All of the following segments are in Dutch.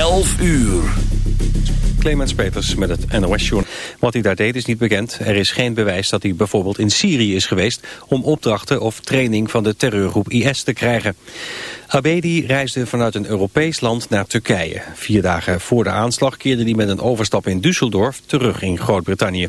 11 uur. Clemens Peters met het nos journal Wat hij daar deed is niet bekend. Er is geen bewijs dat hij bijvoorbeeld in Syrië is geweest... om opdrachten of training van de terreurgroep IS te krijgen. Abedi reisde vanuit een Europees land naar Turkije. Vier dagen voor de aanslag keerde hij met een overstap in Düsseldorf terug in Groot-Brittannië.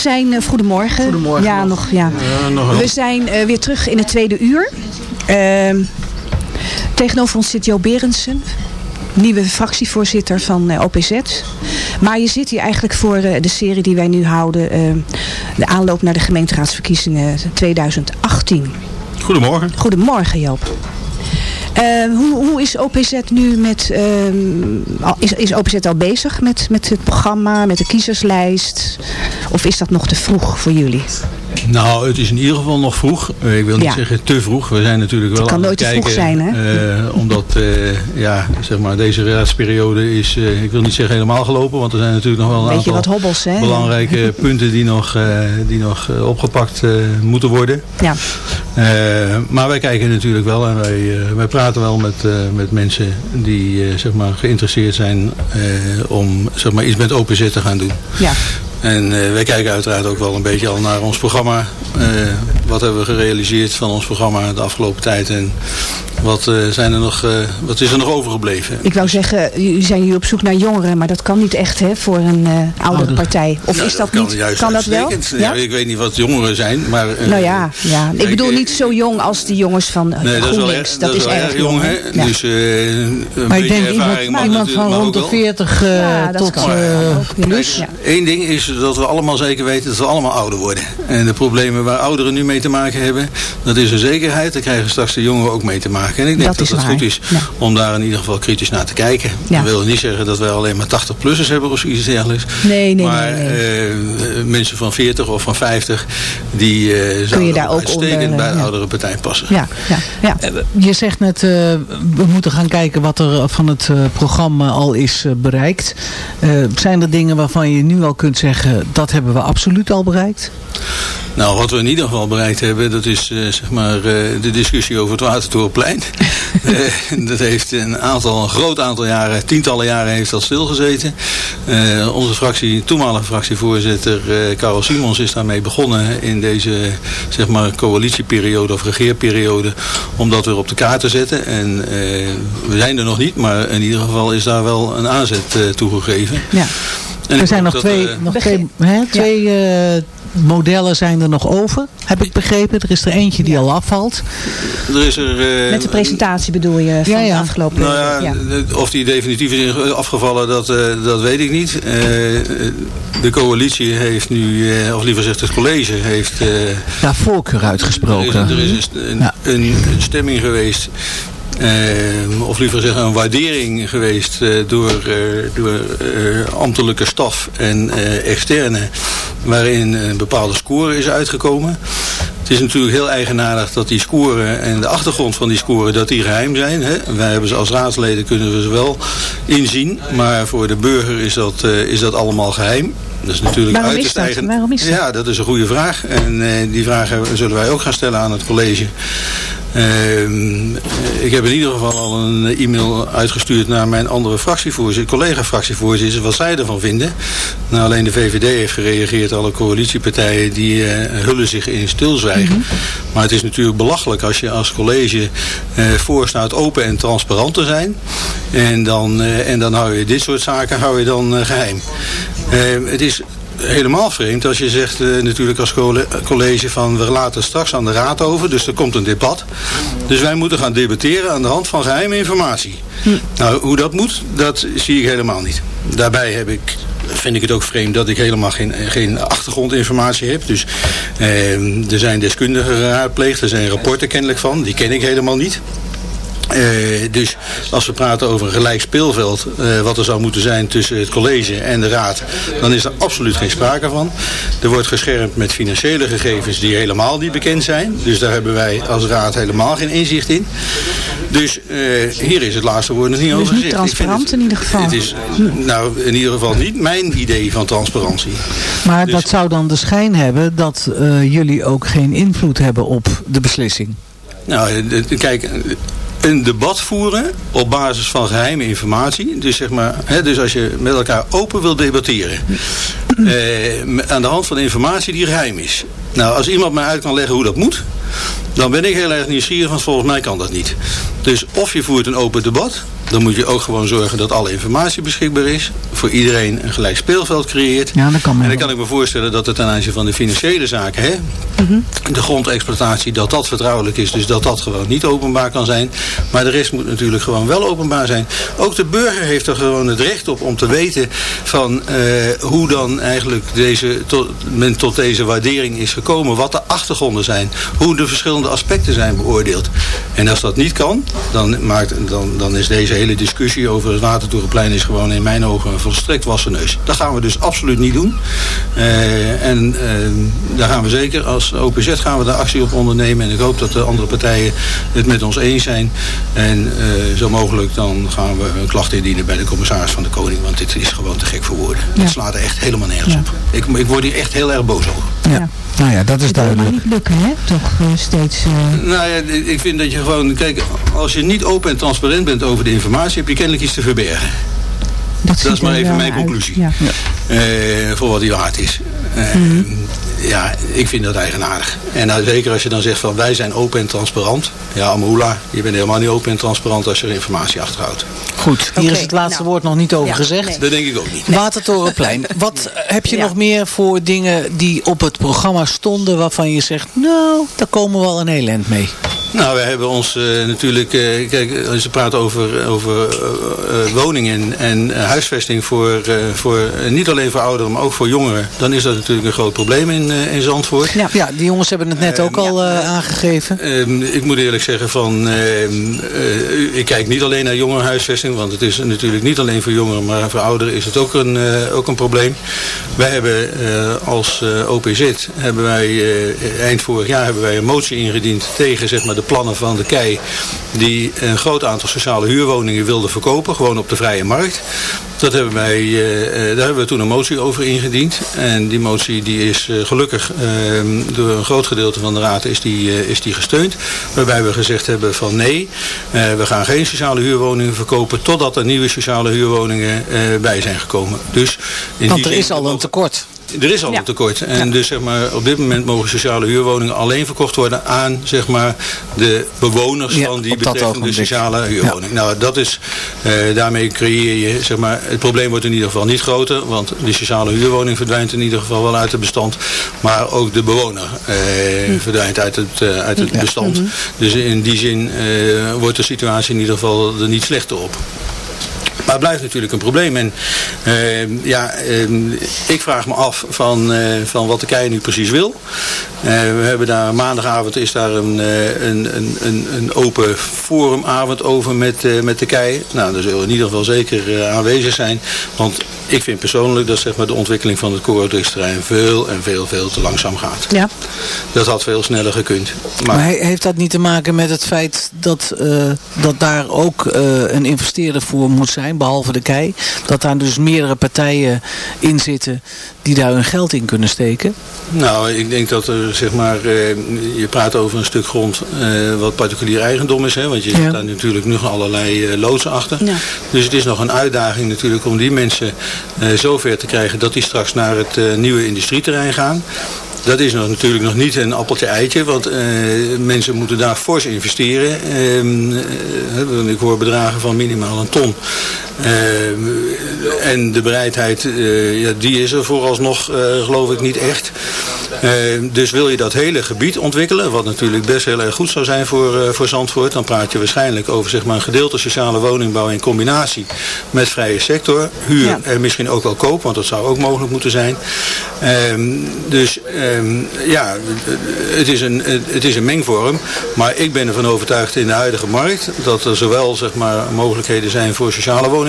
Zijn, of goedemorgen. Goedemorgen Ja, nog. nog, ja. nog we zijn eh, weer terug in het tweede uur. Ehm, tegenover ons zit Jo Berendsen, nieuwe fractievoorzitter van eh, OPZ. Maar je zit hier eigenlijk voor eh, de serie die wij nu houden, eh, de aanloop naar de gemeenteraadsverkiezingen 2018. Goedemorgen. Goedemorgen Joop. Eh, hoe, hoe is OPZ nu met, ehm, is, is OPZ al bezig met, met het programma, met de kiezerslijst? Of is dat nog te vroeg voor jullie? Nou, het is in ieder geval nog vroeg. Eh, Ik wil niet Ja. zeggen te vroeg. We zijn natuurlijk wel kan aan nooit het te vroeg kijken. zijn, hè? eh, omdat, eh, ja, zeg maar, deze raadsperiode is, ik wil niet zeggen helemaal gelopen. Want er zijn natuurlijk nog wel een aantal wat hobbels, hè? belangrijke punten die nog, die nog opgepakt moeten worden. Ja, maar wij kijken natuurlijk wel en wij, wij praten wel met, met mensen die zeg maar, geïnteresseerd zijn om zeg maar, iets met OPZ te gaan doen. ja. En eh, wij kijken uiteraard ook wel een beetje al naar ons programma. Wat hebben we gerealiseerd van ons programma de afgelopen tijd en wat, eh, zijn er nog, eh, wat is er nog overgebleven? Ik wou zeggen, jullie zijn hier op zoek naar jongeren, maar dat kan niet echt hè, voor een eh oudere partij. Of Nou, is dat, niet? juist kan dat wel? Ja? ik weet niet wat jongeren zijn, maar... Nou ja, ja. ik ik- bedoel ik- niet zo jong als die jongens van eh, Nee, dat is wel, GroenLinks. erg- dat is wel erg jong, hè? Ja. Dus eh, een Maar ik beetje denk ervaring iemand, iemand van rond de wel. 40 eh, Ja, dat tot eh, plus. Ja. Eén ding is dat we allemaal zeker weten dat we allemaal ouder worden. En de problemen waar ouderen nu mee te maken hebben, dat is een zekerheid. Daar krijgen straks de jongeren ook mee te maken. En ik denk Dat dat is het goed is Ja. om daar in ieder geval kritisch naar te kijken. Ja. Dat wil niet zeggen dat wij alleen maar 80-plussers hebben of iets dergelijks. Nee, nee, maar nee, nee. eh, mensen van 40 of van 50, die eh zouden daar ook uitstekend onder, bij de ja. oudere partij passen. Ja, ja, ja. Je zegt net, eh, we moeten gaan kijken wat er van het eh, programma al is eh, bereikt. Eh, zijn er dingen waarvan je nu al kunt zeggen, dat hebben we absoluut al bereikt? Nou, wat we in ieder geval bereikt hebben, dat is eh, zeg maar eh, de discussie over het Watertorenplein. Eh, dat heeft een aantal, een groot aantal jaren, tientallen jaren heeft dat stilgezeten. Eh, onze fractie, toenmalige fractievoorzitter eh Karel Simons is daarmee begonnen in deze zeg maar coalitieperiode of regeerperiode om dat weer op de kaart te zetten. En eh, we zijn er nog niet, maar in ieder geval is daar wel een aanzet eh, toegegeven. ja. En Er zijn nog twee, nog twee, hè, twee eh, modellen zijn er nog over, heb ik begrepen. Er is er eentje die al afvalt. er is er, eh, Met de presentatie bedoel je van Ja, ja. de afgelopen Nou ja, ja. de- of die definitief is afgevallen, dat, eh, dat weet ik niet. Eh, de coalitie heeft nu, eh, of liever gezegd het college heeft... eh, Ja, voorkeur er is, uitgesproken. er is een, een, Ja. een- een stemming geweest... eh, of liever zeggen een waardering geweest eh, door, eh, door eh, ambtelijke staf en externe waarin een bepaalde score is uitgekomen. Het is natuurlijk heel eigenaardig dat die scoren en de achtergrond van die scoren dat die geheim zijn. Hè. Wij hebben ze als raadsleden kunnen we ze wel inzien, maar voor de burger is dat, is dat allemaal geheim. Dat is natuurlijk Waarom uiterst is eigen- Waarom is dat? Ja, dat is een goede vraag. En die vraag hebben- zullen wij ook gaan stellen aan het college. Ehm, ik heb in ieder geval al een e-mail uitgestuurd naar mijn andere fractievoorzitter, collega-fractievoorzitters, wat zij ervan vinden. Nou, alleen de VVD heeft gereageerd, alle coalitiepartijen die eh, hullen zich in stilzwijgen. Mhm. Maar het is natuurlijk belachelijk als je als college eh voorstaat open en transparant te zijn. En dan, eh, en dan hou je dit soort zaken hou je dan eh, geheim. Ehm, het is helemaal vreemd als je zegt eh, natuurlijk als colle- college van we laten straks aan de raad over. Dus er komt een debat. Dus wij moeten gaan debatteren aan de hand van geheime informatie. Nou, hoe dat moet, dat zie ik helemaal niet. Daarbij heb ik vind ik het ook vreemd dat ik helemaal geen, geen achtergrondinformatie heb. Dus eh, er zijn deskundigen geraadpleegd, er zijn rapporten kennelijk van, die ken ik helemaal niet. Eh, dus als we praten over een gelijk speelveld, eh, wat er zou moeten zijn tussen het college en de raad, dan is er absoluut geen sprake van. Er wordt geschermd met financiële gegevens die helemaal niet bekend zijn. Dus daar hebben wij als raad helemaal geen inzicht in. Dus eh, hier is het laatste woord nog niet over niet gezegd. Vind transparant in ieder geval. Het is nou in ieder geval niet mijn idee van transparantie. Maar Dus- dat zou dan de schijn hebben dat jullie ook geen invloed hebben op de beslissing. Nou, kijk, een debat voeren op basis van geheime informatie. Dus, zeg maar, hè, dus als je met elkaar open wil debatteren. eh, aan de hand van informatie die geheim is. Nou, als iemand mij uit kan leggen hoe dat moet. Dan ben ik heel erg nieuwsgierig, want volgens mij kan dat niet. Dus of je voert een open debat. Dan moet je ook gewoon zorgen dat alle informatie beschikbaar is. Voor iedereen een gelijk speelveld creëert. Ja, dat kan En dan wel. kan ik me voorstellen dat het ten aanzien van de financiële zaken, hè, de grondexploitatie, dat dat vertrouwelijk is. Dus dat dat gewoon niet openbaar kan zijn. Maar de rest moet natuurlijk gewoon wel openbaar zijn. Ook de burger heeft er gewoon het recht op om te weten van eh, hoe dan eigenlijk deze, tot, men tot deze waardering is gekomen. Wat de achtergronden zijn. Hoe de verschillende aspecten zijn beoordeeld. En als dat niet kan, dan, maakt, dan, dan is deze hele discussie over het Watertorenplein is gewoon in mijn ogen een volstrekt wassen neus. Dat gaan we dus absoluut niet doen. Eh, en eh, daar gaan we zeker als OPZ gaan we daar actie op ondernemen. En ik hoop dat de andere partijen het met ons eens zijn. En eh, zo mogelijk dan gaan we een klacht indienen bij de commissaris van de Koning. Want dit is gewoon te gek voor woorden. Ja. Het slaat er echt helemaal nergens Ja. op. Ik, ik word hier echt heel erg boos over. Ja. Nou ja, dat is Het duidelijk. niet lukken, hè? Toch eh, steeds... eh, Nou ja, ik vind dat je gewoon... Kijk, als je niet open en transparant bent over de informatie... heb je kennelijk iets te verbergen. Dat Dat is maar even mijn uit. conclusie. Ja. Eh, voor wat die waard is. Eh, Ja, ik vind dat eigenaardig. En nou, zeker als je dan zegt van wij zijn open en transparant. Ja, Amula, je bent helemaal niet open en transparant als je er informatie achterhoudt. Goed, hier is het laatste nou. woord nog niet over Ja, gezegd. nee. Dat denk ik ook niet. Watertorenplein. Wat heb je Ja. nog meer voor dingen die op het programma stonden waarvan je zegt, nou, daar komen we wel een heel eind mee. Nou, we hebben ons eh, natuurlijk... eh, kijk, als je praat over, over eh, woningen en huisvesting voor, voor niet alleen voor ouderen, maar ook voor jongeren, dan is dat natuurlijk een groot probleem in, in Zandvoort. Ja. ja, die jongens hebben het net ook al aangegeven. Ehm, ik moet eerlijk zeggen van, ehm, eh, ik kijk niet alleen naar jongerenhuisvesting, want het is natuurlijk niet alleen voor jongeren, maar voor ouderen is het ook een, ook een probleem. Wij hebben als OPZ, hebben wij, eind vorig jaar hebben wij een motie ingediend tegen zeg maar, de plannen van de KEI, die een groot aantal sociale huurwoningen wilde verkopen, gewoon op de vrije markt. Dat hebben wij, eh, eh, daar hebben we toen een motie over ingediend. En die motie die is eh, gelukkig door een groot gedeelte van de raad is die, eh, is die gesteund. Waarbij we gezegd hebben van nee, eh, we gaan geen sociale huurwoningen verkopen totdat er nieuwe sociale huurwoningen eh, bij zijn gekomen. Dus in Want er is al een tekort. er is al een tekort. En dus zeg maar, op dit moment mogen sociale huurwoningen alleen verkocht worden aan zeg maar, de bewoners Ja, van die betreffende sociale huurwoning. Nou, dat is, eh, daarmee creëer je, zeg maar, het probleem wordt in ieder geval niet groter. Want de sociale huurwoning verdwijnt in ieder geval wel uit het bestand. Maar ook de bewoner eh, verdwijnt uit het, eh, uit het bestand. Dus in die zin eh, wordt de situatie in ieder geval er niet slechter op. Maar het blijft natuurlijk een probleem. En eh, ja, eh, ik vraag me af van, eh, van wat de KEI nu precies wil. Eh, we hebben daar maandagavond is daar een, eh, een, een, een, een open forumavond over met, met de KEI. Nou, daar zullen we in ieder geval zeker aanwezig zijn. Want ik vind persoonlijk dat zeg maar, de ontwikkeling van het Corodrixterrein veel en veel, veel te langzaam gaat. Ja. Dat had veel sneller gekund. Maar, Maar he- heeft dat niet te maken met het feit dat, dat daar ook een investeerder voor moet zijn, behalve de KEI? Dat daar dus meerdere partijen in zitten die daar hun geld in kunnen steken? Nou, ik denk dat er, zeg maar, eh, je praat over een stuk grond eh, wat particulier eigendom is. Hè, want je Ja. zit daar natuurlijk nog allerlei eh, loodsen achter. Ja. Dus het is nog een uitdaging natuurlijk om die mensen eh, zover te krijgen dat die straks naar het eh, nieuwe industrieterrein gaan. Dat is nog, natuurlijk nog niet een appeltje eitje, want eh, mensen moeten daar fors investeren. Ehm, eh, ik hoor bedragen van minimaal een ton. Ehm, en de bereidheid, eh, ja, die is er vooralsnog eh, geloof ik niet echt. Ehm, dus wil je dat hele gebied ontwikkelen, wat natuurlijk best heel erg goed zou zijn voor, eh, voor Zandvoort, dan praat je waarschijnlijk over zeg maar, een gedeelte sociale woningbouw in combinatie met vrije sector. Huur Ja. en misschien ook wel koop, want dat zou ook mogelijk moeten zijn. Ehm, dus ja, het is, een, het is een mengvorm. Maar ik ben ervan overtuigd in de huidige markt dat er zowel zeg maar, mogelijkheden zijn voor sociale woningbouw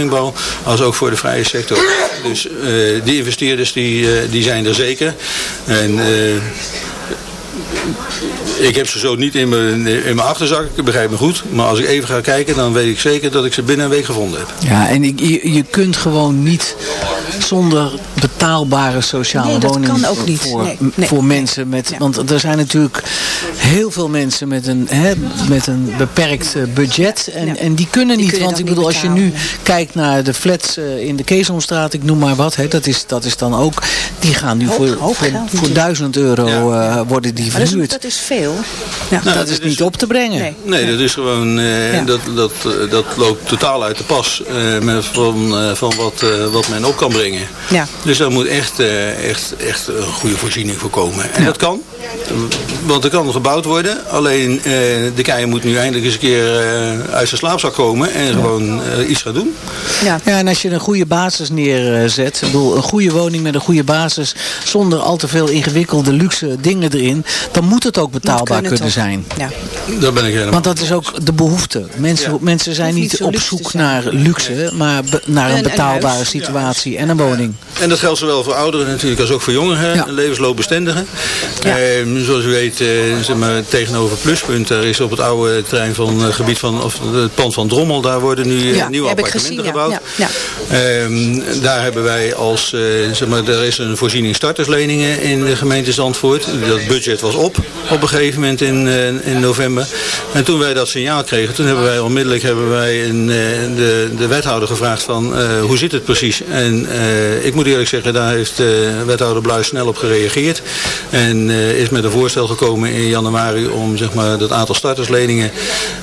als ook voor de vrije sector. Dus eh, die investeerders die, eh, die zijn er zeker. En eh, ik heb ze zo niet in mijn, in mijn achterzak, ik begrijp me goed. Maar als ik even ga kijken, dan weet ik zeker dat ik ze binnen een week gevonden heb. Ja, en ik- je, je kunt gewoon niet zonder betaalbare sociale Nee, dat woningen kan ook niet. voor, Nee, nee, voor mensen. Met, Ja. Want er zijn natuurlijk heel veel mensen met een, hè, met een beperkt eh, budget. En, Ja. en die kunnen Die niet. kunnen want ik bedoel, als je nu kijkt naar de flats eh, in de Keesomstraat, ik noem maar wat. Hè, dat, is, dat is dan ook, die gaan nu Hoop- voor, hoop voor, geld voor natuurlijk. 1000 euro Ja. eh, worden die Maar dat is, verhuurd. dat is veel. Ja. Nou, dat is niet op te brengen. Nee. Nee, dat is gewoon, eh, Ja. dat, dat, eh, dat loopt totaal uit de pas eh, met, van, eh, van wat, eh, wat men op kan brengen. Ja. Dus daar moet echt, eh, echt, echt een goede voorziening voor komen. En dat kan, want er kan gebouwd worden. Alleen eh, de keier moet nu eindelijk eens een keer eh, uit zijn slaapzak komen en gewoon eh, iets gaan doen. Ja. Ja, en als je een goede basis neerzet, ik bedoel, een goede woning met een goede basis, zonder al te veel ingewikkelde luxe dingen erin, dan moet het ook betaalbaar kunnen, toch. zijn. Ja. Daar ben ik helemaal. Want dat is ook de behoefte. Mensen, Ja. mensen zijn niet, op zoek naar luxe, maar naar En een betaalbare situatie en een woning. En dat geldt zowel voor ouderen natuurlijk als ook voor jongeren, Ja. levensloopbestendigen. Ja. Eh, zoals u weet, zeg maar, tegenover Pluspunt, daar is op het oude terrein van het gebied van, of het pand van Drommel, daar worden nu eh, Ja, nieuwe appartementen gezien, gebouwd. Ja, Ehm, daar hebben wij als, eh, zeg maar, er is een voorziening startersleningen in de gemeente Zandvoort. Dat budget was op op een gegeven moment in, eh, in november. En toen wij dat signaal kregen, toen hebben wij onmiddellijk hebben wij een, eh, de, de wethouder gevraagd van eh, hoe zit het precies. En eh, ik moet eerlijk zeggen, daar heeft eh, wethouder Bluis snel op gereageerd. En eh, is met een voorstel gekomen in januari om zeg maar, dat aantal startersleningen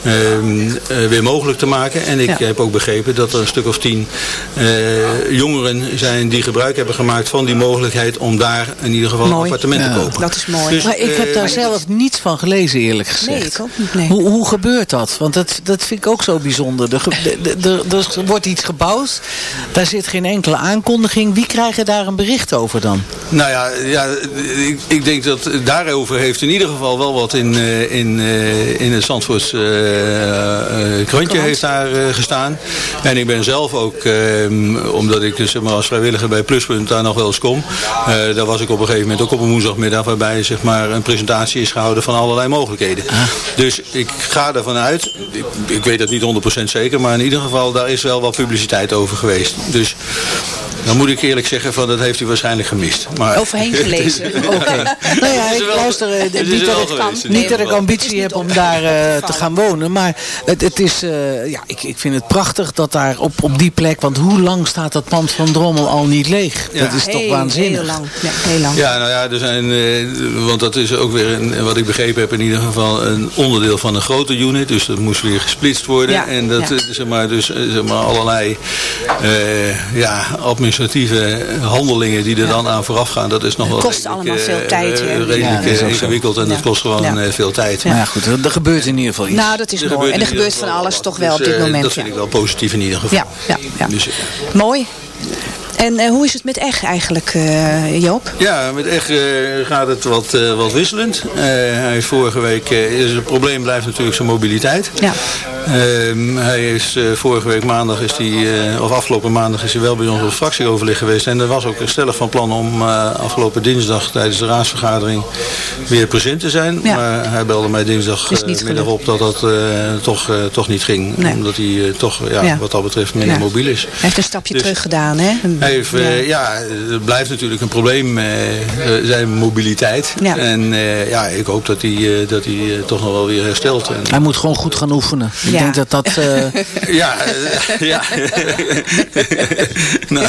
ehm, eh, weer mogelijk te maken. En ik Ja. heb ook begrepen dat er een stuk of tien eh, jongeren zijn die gebruik hebben gemaakt van die mogelijkheid om daar in ieder geval een Mooi. appartement Ja. te kopen. Dat is mooi. Dus, Maar ik heb eh, daar zelf niets van gelezen eerlijk gezegd. Nee, ik ook niet, nee. Hoe, hoe gebeurt dat? Want dat, dat vind ik ook zo bijzonder. Er, er wordt iets gebouwd, daar zit geen enkele aankondiging. Wie krijgen daar een bericht over dan? Nou ja, ja ik, ik denk dat daarover heeft in ieder geval wel wat in, eh, in, eh, in het Zandvoorts eh, krantje heeft daar gestaan. En ik ben zelf ook, eh, omdat ik dus zeg maar, als vrijwilliger bij Pluspunt daar nog wel eens kom. daar was ik op een gegeven moment ook op een woensdagmiddag waarbij zeg maar, een presentatie is gehouden van allerlei mogelijkheden. Dus ik ga ervan uit, ik, ik weet het niet 100% zeker, maar in ieder geval daar is wel wat publiciteit over geweest. Dus dan moet ik eerlijk zeggen van dat heeft u waarschijnlijk gemist. Maar, Overheen gelezen. Oké. Nou ja, ik er wel- luister, eh, het is niet, dat ik, geweest, niet dat ik ambitie heb om daar eh, te gaan wonen. Maar het, het is, eh, ja, ik, ik vind het prachtig dat daar op, op die plek, want hoe lang staat dat pand van Drommel al niet leeg? Ja. Dat is toch waanzinnig. Heel lang. Ja, heel lang. Ja, nou ja, er zijn, eh, want dat is ook weer, een, wat ik begrepen heb, in ieder geval een onderdeel van een grote unit. Dus dat moest weer gesplitst worden. Ja, en dat, ja. zeg maar, dus, zeg maar, allerlei eh, ja, administratieve handelingen die er dan aan vooraf gaan. Dat is nog wel kost redelijk, allemaal veel eh, tijd, eh, hè? redelijk Ja, eh, ingewikkeld en dat kost gewoon Ja. eh, veel tijd. Maar ja, goed, er, er gebeurt in ieder geval iets. Nou, dat is Er mooi. En er gebeurt van alles wat. toch wel Dus, op dit moment. Dat vind ja. ik wel positief in ieder geval. Ja, ja, ja. Dus, Mooi. En hoe is het met Eg eigenlijk, eh, Joop? Ja, met echt eh, gaat het wat, eh, wat wisselend. Eh, hij is vorige week, eh, is het probleem blijft natuurlijk zijn mobiliteit. Ja. Ehm, hij is eh, vorige week maandag, is die, eh, of afgelopen maandag is hij wel bij ons op fractieoverleg geweest. En er was ook stellig van plan om eh, afgelopen dinsdag tijdens de raadsvergadering weer present te zijn. Ja. Maar hij belde mij dinsdagmiddag op dat dat eh, toch, eh, toch niet ging. Nee. Omdat hij eh, toch ja, Ja. wat dat betreft minder Ja. mobiel is. Hij heeft een stapje Dus- terug gedaan, hè? Hij heeft, ja. het blijft natuurlijk een probleem, zijn mobiliteit. Ja. En eh, ja, ik hoop dat hij, eh, dat hij toch nog wel weer herstelt. En, Hij moet gewoon goed gaan oefenen. Ik Ja. denk dat dat... eh, ja, eh, ja. nou,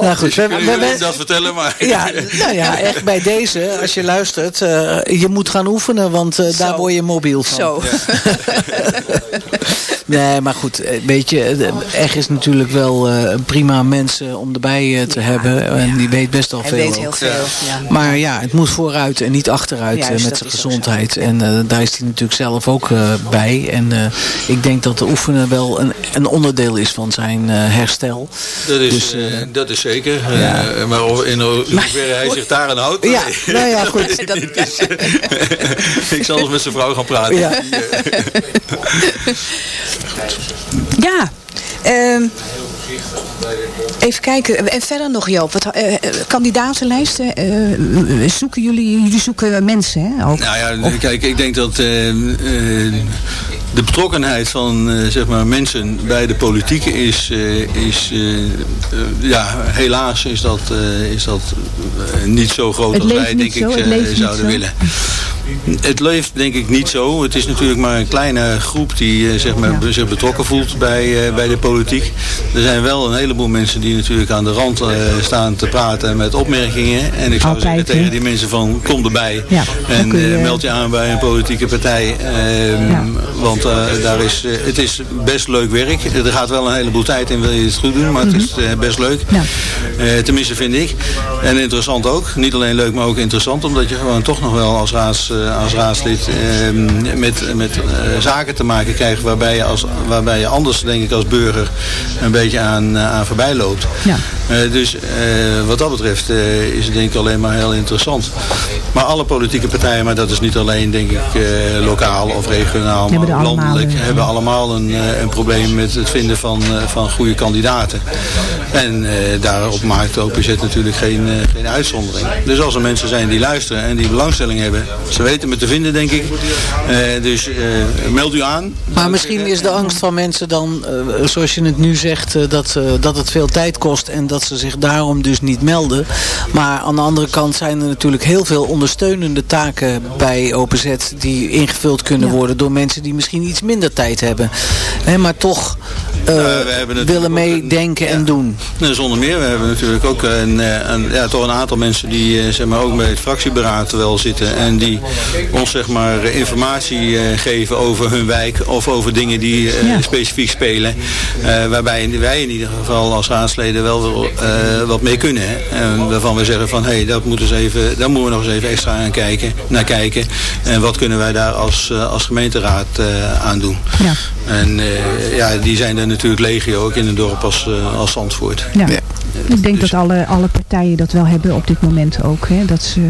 nou goed, we, we, dat vertellen, maar... ja, nou ja, echt bij deze, als je luistert, eh, je moet gaan oefenen, want eh, daar word je mobiel van. Zo. Nee, maar goed, eh, weet je, eh, Eg is natuurlijk wel eh, een prima mens eh, om erbij eh, te hebben. En die weet best wel Hij veel. weet ook. heel veel. Ja. Maar ja, het moet vooruit en niet achteruit eh, Juist, met dat zijn gezondheid. zo. En eh, daar is hij natuurlijk zelf ook eh, bij. En eh, ik denk dat de oefenen wel een, een onderdeel is van zijn eh, herstel. Dat is, Dus, eh, eh, dat is zeker. Eh, maar of- in hoeverre hij zich daar aan houdt... Ja, nee. nou ja, goed. Dat- ik zal eens met zijn vrouw gaan praten. Ja. Ja. ehm, even kijken. En verder nog, Joop. Wat, eh, eh, kandidatenlijsten. eh, zoeken jullie, jullie zoeken mensen, hè? Ook. Nou ja, kijk, ik denk dat eh, eh, de betrokkenheid van eh, zeg maar mensen bij de politiek is, eh, is ja, helaas is dat, eh, is dat niet zo groot Het als wij denk zo, ik zouden zo. willen. Het leeft denk ik niet zo. Het is natuurlijk maar een kleine groep die eh, zeg maar, zich betrokken voelt bij, eh, bij de politiek. Er zijn wel een heleboel mensen die natuurlijk aan de rand eh, staan te praten met opmerkingen. En ik zou Altijd, zeggen tegen die mensen van kom erbij Ja, en je- meld je aan bij een politieke partij. Ehm, Ja. Want daar is, het is best leuk werk. Er gaat wel een heleboel tijd in wil je het goed doen, maar het is eh, best leuk. Tenminste vind ik. En interessant ook. Niet alleen leuk, maar ook interessant. Omdat je gewoon toch nog wel als, raads, als raadslid eh, met, met eh, zaken te maken krijgt. Waarbij je, als, waarbij je anders denk ik als burger een beetje aan, eh, aan voorbij loopt. Ja. Eh, dus eh, wat dat betreft eh, is het denk ik alleen maar heel interessant. Maar alle politieke partijen, maar dat is niet alleen denk ik eh, lokaal of regionaal, maar landelijk, een- hebben allemaal een, eh, een probleem met het vinden van, eh, van goede kandidaten. En eh, daarop maakt OPZ natuurlijk geen, eh, geen uitzondering. Dus als er mensen zijn die luisteren en die belangstelling hebben, ze weten me te vinden denk ik. Eh, dus eh, meld u aan. Maar misschien is de angst van mensen dan, eh, zoals je het nu zegt, eh, dat, eh, dat het veel tijd kost en dat ze zich daarom dus niet melden. Maar aan de andere kant zijn er natuurlijk heel veel ondersteunende taken bij OPZ die ingevuld kunnen Ja. worden door mensen die misschien iets minder tijd hebben. Maar toch we hebben natuurlijk willen meedenken en doen. Nee, zonder meer. We hebben natuurlijk ook een, eh, een, ja, toch een aantal mensen die eh, zeg maar, ook bij het fractieberaad wel zitten. En die ons zeg maar, eh, informatie eh, geven over hun wijk of over dingen die eh, specifiek spelen. Eh, waarbij wij in ieder geval als raadsleden wel eh, wat mee kunnen. En waarvan we zeggen van hé, hey, dat moeten we eens even, daar moeten we nog eens even extra aan kijken, naar kijken. En wat kunnen wij daar als, eh, als gemeenteraad eh, aan doen. Ja. En eh, ja, die zijn er natuurlijk legio ook in een dorp als, eh, als Zandvoort. Ja. Ik denk Dus- dat alle, alle partijen dat wel hebben op dit moment ook. Hè? Dat ze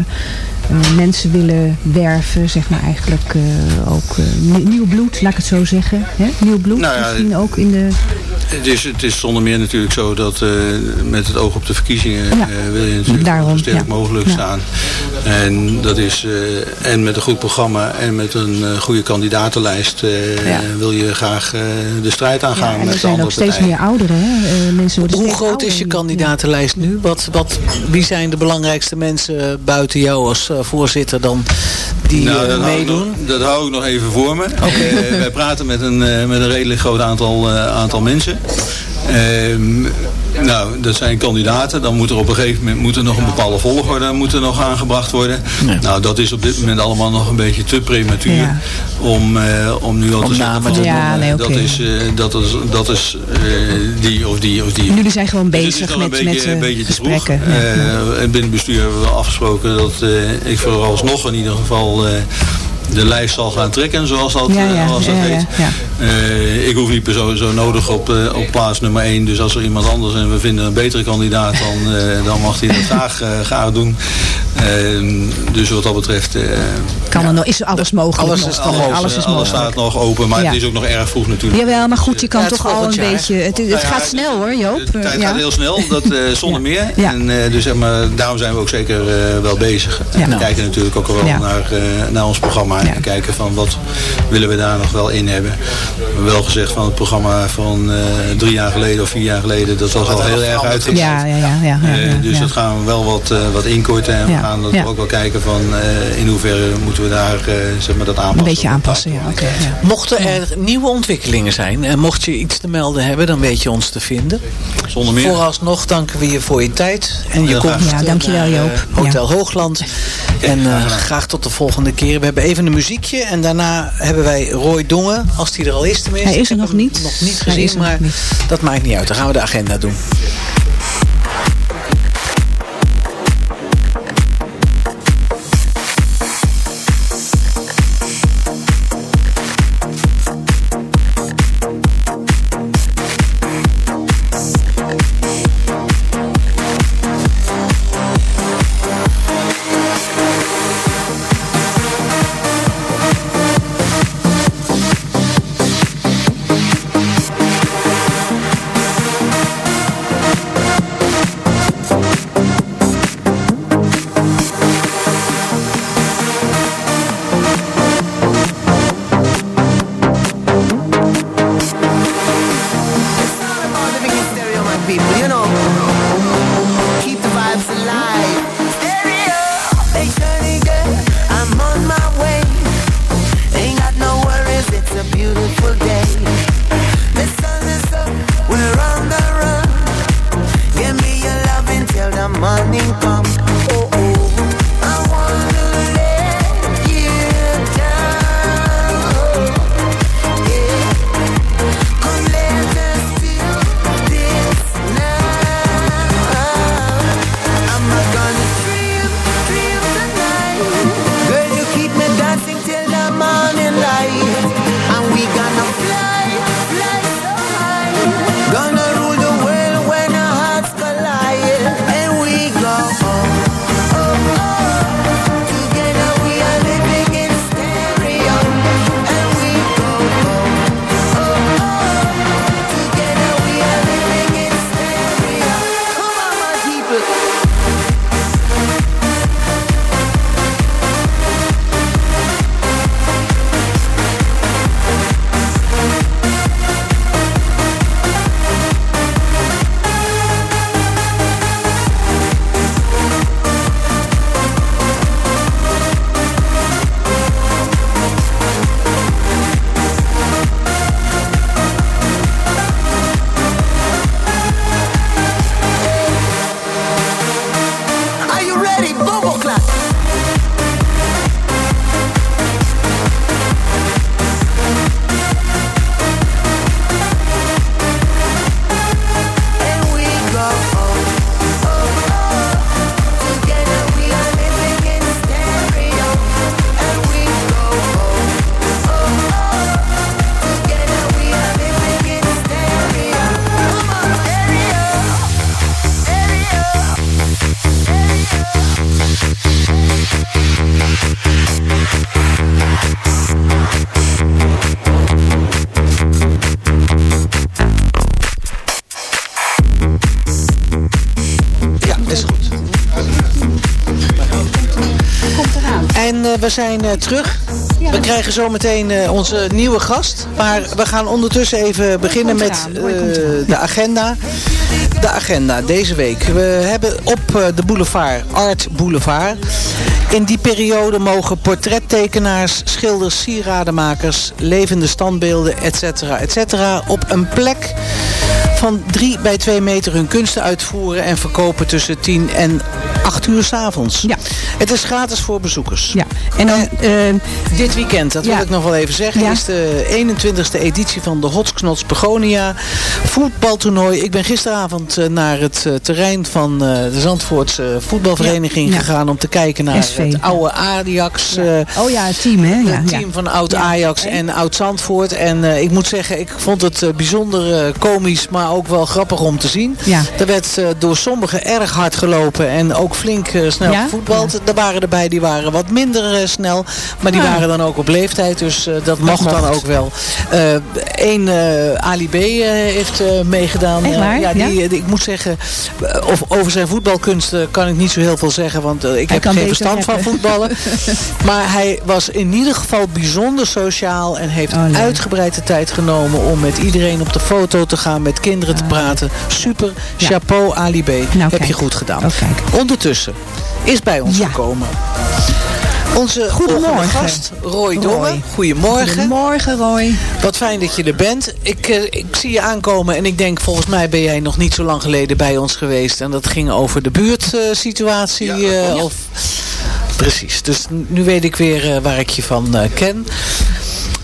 eh, mensen willen werven, zeg maar eigenlijk eh, ook eh, nie- nieuw bloed, laat ik het zo zeggen. Hè? Nieuw bloed Nou ja, misschien ook in de... Het is, het is zonder meer natuurlijk zo dat eh, met het oog op de verkiezingen Ja. eh, wil je natuurlijk Daarom, zo sterk ja. mogelijk Ja. staan. En dat is eh, en met een goed programma en met een eh, goede kandidatenlijst eh, Ja. wil je graag eh, de strijd Ja, aangaan en met er de zijn andere ook steeds partijen. meer ouderen. Hè? Mensen worden Hoe groot is je en- kandidatenlijst nu? Wat, wat, wie zijn de belangrijkste mensen buiten jou als voorzitter dan die Nou, eh, dat, hou ik nog, meedoen? dat hou ik nog even voor me. Eh, wij praten met een, eh, met een redelijk groot aantal, eh, aantal mensen. Ehm, nou, dat zijn kandidaten. Dan moet er op een gegeven moment moet er nog een bepaalde volgorde moet er nog aangebracht worden. Nou, dat is op dit moment allemaal nog een beetje te prematuur Ja. om, eh, om nu al Om te zeggen van, te Ja, eh, nee, dat, is, eh, dat is, dat is eh, die of die of die. Jullie zijn gewoon Dus bezig is nog met, een beetje, met eh, een beetje te gesprekken. Eh, ja. binnen het bestuur hebben we afgesproken dat eh, ik vooralsnog in ieder geval eh, de lijst zal gaan trekken, zoals dat, Ja, eh, ja, zoals dat ja, ja, heet. Eh, ik hoef niet zo, zo nodig op, eh, op plaats nummer 1. Dus als er iemand anders en we vinden een betere kandidaat, dan, eh, dan mag hij dat graag, graag doen. Eh, dus wat dat betreft... Kan er nog, is alles mogelijk Alles nog. is alles, mogelijk. alles is alles mogelijk. staat nog open, maar Ja. het is ook nog erg vroeg natuurlijk. Jawel, maar goed, je kan Ja, het is toch al een jaar. beetje... Het, het Nou ja, gaat snel hoor, Joop. De tijd gaat heel snel, dat, zonder meer. Ja. En, dus, zeg maar, daarom zijn we ook zeker wel bezig. En we kijken natuurlijk ook wel naar, naar ons programma. En kijken van wat willen we daar nog wel in hebben. We hebben wel gezegd van het programma van eh, drie jaar geleden of vier jaar geleden. Dat was al heel erg uitgebreid. Ja, ja, ja. ja, ja, Eh, ja, dus ja. dat gaan we wel wat, eh, wat inkorten. En Ja. we gaan dat Ja. ook wel kijken van eh, in hoeverre moeten we daar eh, zeg maar, dat aanpassen. Een beetje aanpassen, ja. oké. ja. Mochten er nieuwe ontwikkelingen zijn en mocht je iets te melden hebben, dan weet je ons te vinden. Zonder meer. Vooralsnog danken we je voor je tijd en je komst Ja, dankjewel, naar, Joop. Hotel Hoogland. En eh, graag tot de volgende keer. We hebben even een muziekje en daarna hebben wij Roy Dongen, als die er al is tenminste. Hij is er nog niet. Nog niet gezien, maar niet. dat maakt niet uit. Dan gaan we de agenda doen. We zijn eh, terug. We krijgen zometeen eh, onze nieuwe gast. Maar we gaan ondertussen even beginnen met eh, de agenda. De agenda deze week. We hebben op eh, de boulevard Art Boulevard. In die periode mogen portrettekenaars, schilders, sieradenmakers, levende standbeelden, etc. etc. op een plek van 3 bij 2 meter hun kunsten uitvoeren en verkopen tussen 10 en 8 uur s avonds. Ja. Het is gratis voor bezoekers. Ja, en dan... eh, Dit weekend, dat wil ik nog wel even zeggen, Ja. is de 21ste editie van de Hotsknots Begonia voetbaltoernooi. Ik ben gisteravond eh, naar het eh, terrein van eh, de Zandvoortse voetbalvereniging Ja. Gegaan om te kijken naar SV, het oude Ajax. oh ja, het team, hè? Ja, het team van oud Ja. Ajax en oud Zandvoort. En ik moet zeggen, ik vond het bijzonder eh, komisch, maar ook wel grappig om te zien. Ja. Er werd door sommigen erg hard gelopen en ook flink eh, snel Ja? gevoetbald. Er waren erbij die waren wat minder eh, snel, maar die Ah. waren dan ook op leeftijd. Dus eh, dat mocht dan ook wel. Eén Ali B heeft meegedaan. Ja, die, ik moet zeggen, of, over zijn voetbalkunsten kan ik niet zo heel veel zeggen, want ik heb geen verstand van voetballen. maar hij was in ieder geval bijzonder sociaal en heeft Oh, uitgebreid de tijd genomen om met iedereen op de foto te gaan, met kinderen te praten. Super, Ah. Chapeau Ali B. heb kijk. je goed gedaan. Oh, Ondertussen is bij ons Ja. gekomen onze Goedemorgen. gast, Roy Dongen. Goedemorgen. Goedemorgen, Roy. Wat fijn dat je er bent. Ik, eh, ik zie je aankomen en ik denk, volgens mij ben jij nog niet zo lang geleden bij ons geweest. En dat ging over de buurtsituatie. eh, of... Precies, dus nu weet ik weer eh, waar ik je van eh, ken.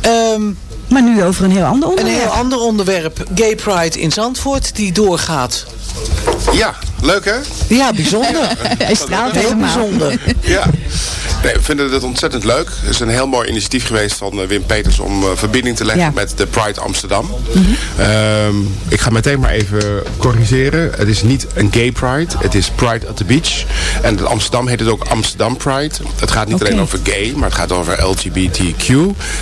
Ehm, Maar nu over een heel ander een onderwerp. heel ander onderwerp, Gay Pride in Zandvoort, die doorgaat. Ja, leuk hè? Ja, bijzonder. Hij straalt Heel bijzonder. Ja. Nee, we vinden het ontzettend leuk. Het is een heel mooi initiatief geweest van eh, Wim Peters om eh, verbinding te leggen Ja. met de Pride Amsterdam. Ehm, ik ga meteen maar even corrigeren. Het is niet een gay pride. Het is Pride at the Beach. En in Amsterdam heet het ook Amsterdam Pride. Het gaat niet alleen over gay, maar het gaat over LGBTQ.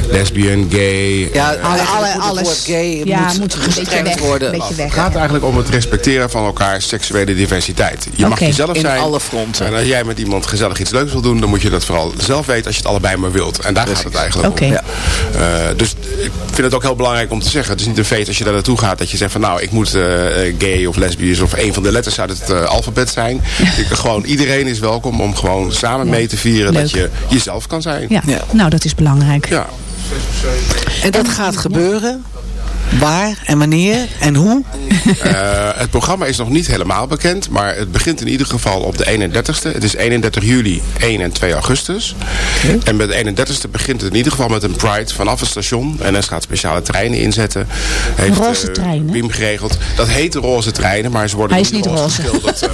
Lesbian, gay. Ja, Alle- eigenlijk alle- alles. woord gay Ja, moet, moet een beetje gestrengd weg, worden. een beetje weg. Het gaat eigenlijk om het respecteren van elkaars seksuele diversiteit. Je mag jezelf In zijn. alle fronten. En als jij met iemand gezellig iets leuks wil doen, dan moet je dat vooral zelf weten als je het allebei maar wilt. En daar gaat het eigenlijk om. Ja. Eh, dus ik vind het ook heel belangrijk om te zeggen. Het is niet een feest als je daar naartoe gaat dat je zegt van nou ik moet eh, gay of lesbisch of een van de letters uit het eh, alfabet zijn. Ik, gewoon, iedereen is welkom om gewoon samen mee te vieren dat je jezelf kan zijn. Ja. Ja. nou dat is belangrijk. Ja. En dat gaat gebeuren. Waar en wanneer en hoe? Eh, het programma is nog niet helemaal bekend, maar het begint in ieder geval op de 31ste. Het is 31 juli, 1 en 2 augustus. En met de 31ste begint het in ieder geval met een Pride vanaf het station. En NS gaat speciale treinen inzetten. Heeft, Roze eh, treinen? Wim geregeld. Dat heet de roze treinen, maar ze worden Hij is niet roze. geschilderd eh,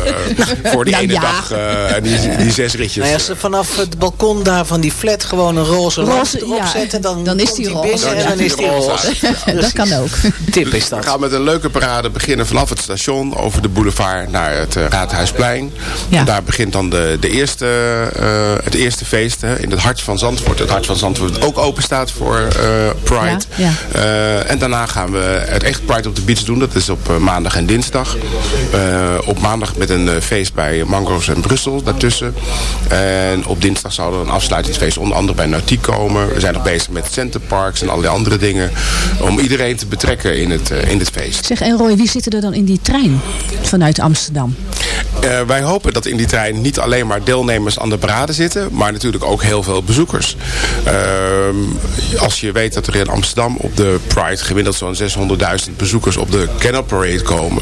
voor die Nou ene ja. dag eh, en die, die zes ritjes. Nou als ze vanaf het balkon daar van die flat gewoon een roze, Roze, erop ja. zetten, dan, Dan is die die roze. dan is die roze. dat kan ook. Tip is We dat. gaan met een leuke parade beginnen vanaf het station over de boulevard naar het eh, Raadhuisplein. Ja. Daar begint dan de, de eerste, eh, het eerste feest hè, in het hart van Zandvoort. Het hart van Zandvoort ook open staat voor eh, Pride. Ja, ja. En daarna gaan we het echt Pride op de Beach doen. Dat is op maandag en dinsdag. Op maandag met een feest bij Mangroves en Brussel daartussen. En op dinsdag zou er een afsluitingsfeest onder andere bij Nautiek komen. We zijn nog bezig met centerparks en allerlei andere dingen. Om iedereen te betrekken in het, eh, in het feest. Zeg, en Roy, wie zitten er dan in die trein vanuit Amsterdam? Eh, wij hopen dat in die trein niet alleen maar deelnemers aan de parade zitten, maar natuurlijk ook heel veel bezoekers. Ehm, als je weet dat er in Amsterdam op de Pride gemiddeld zo'n 600.000 bezoekers op de Canal Parade komen,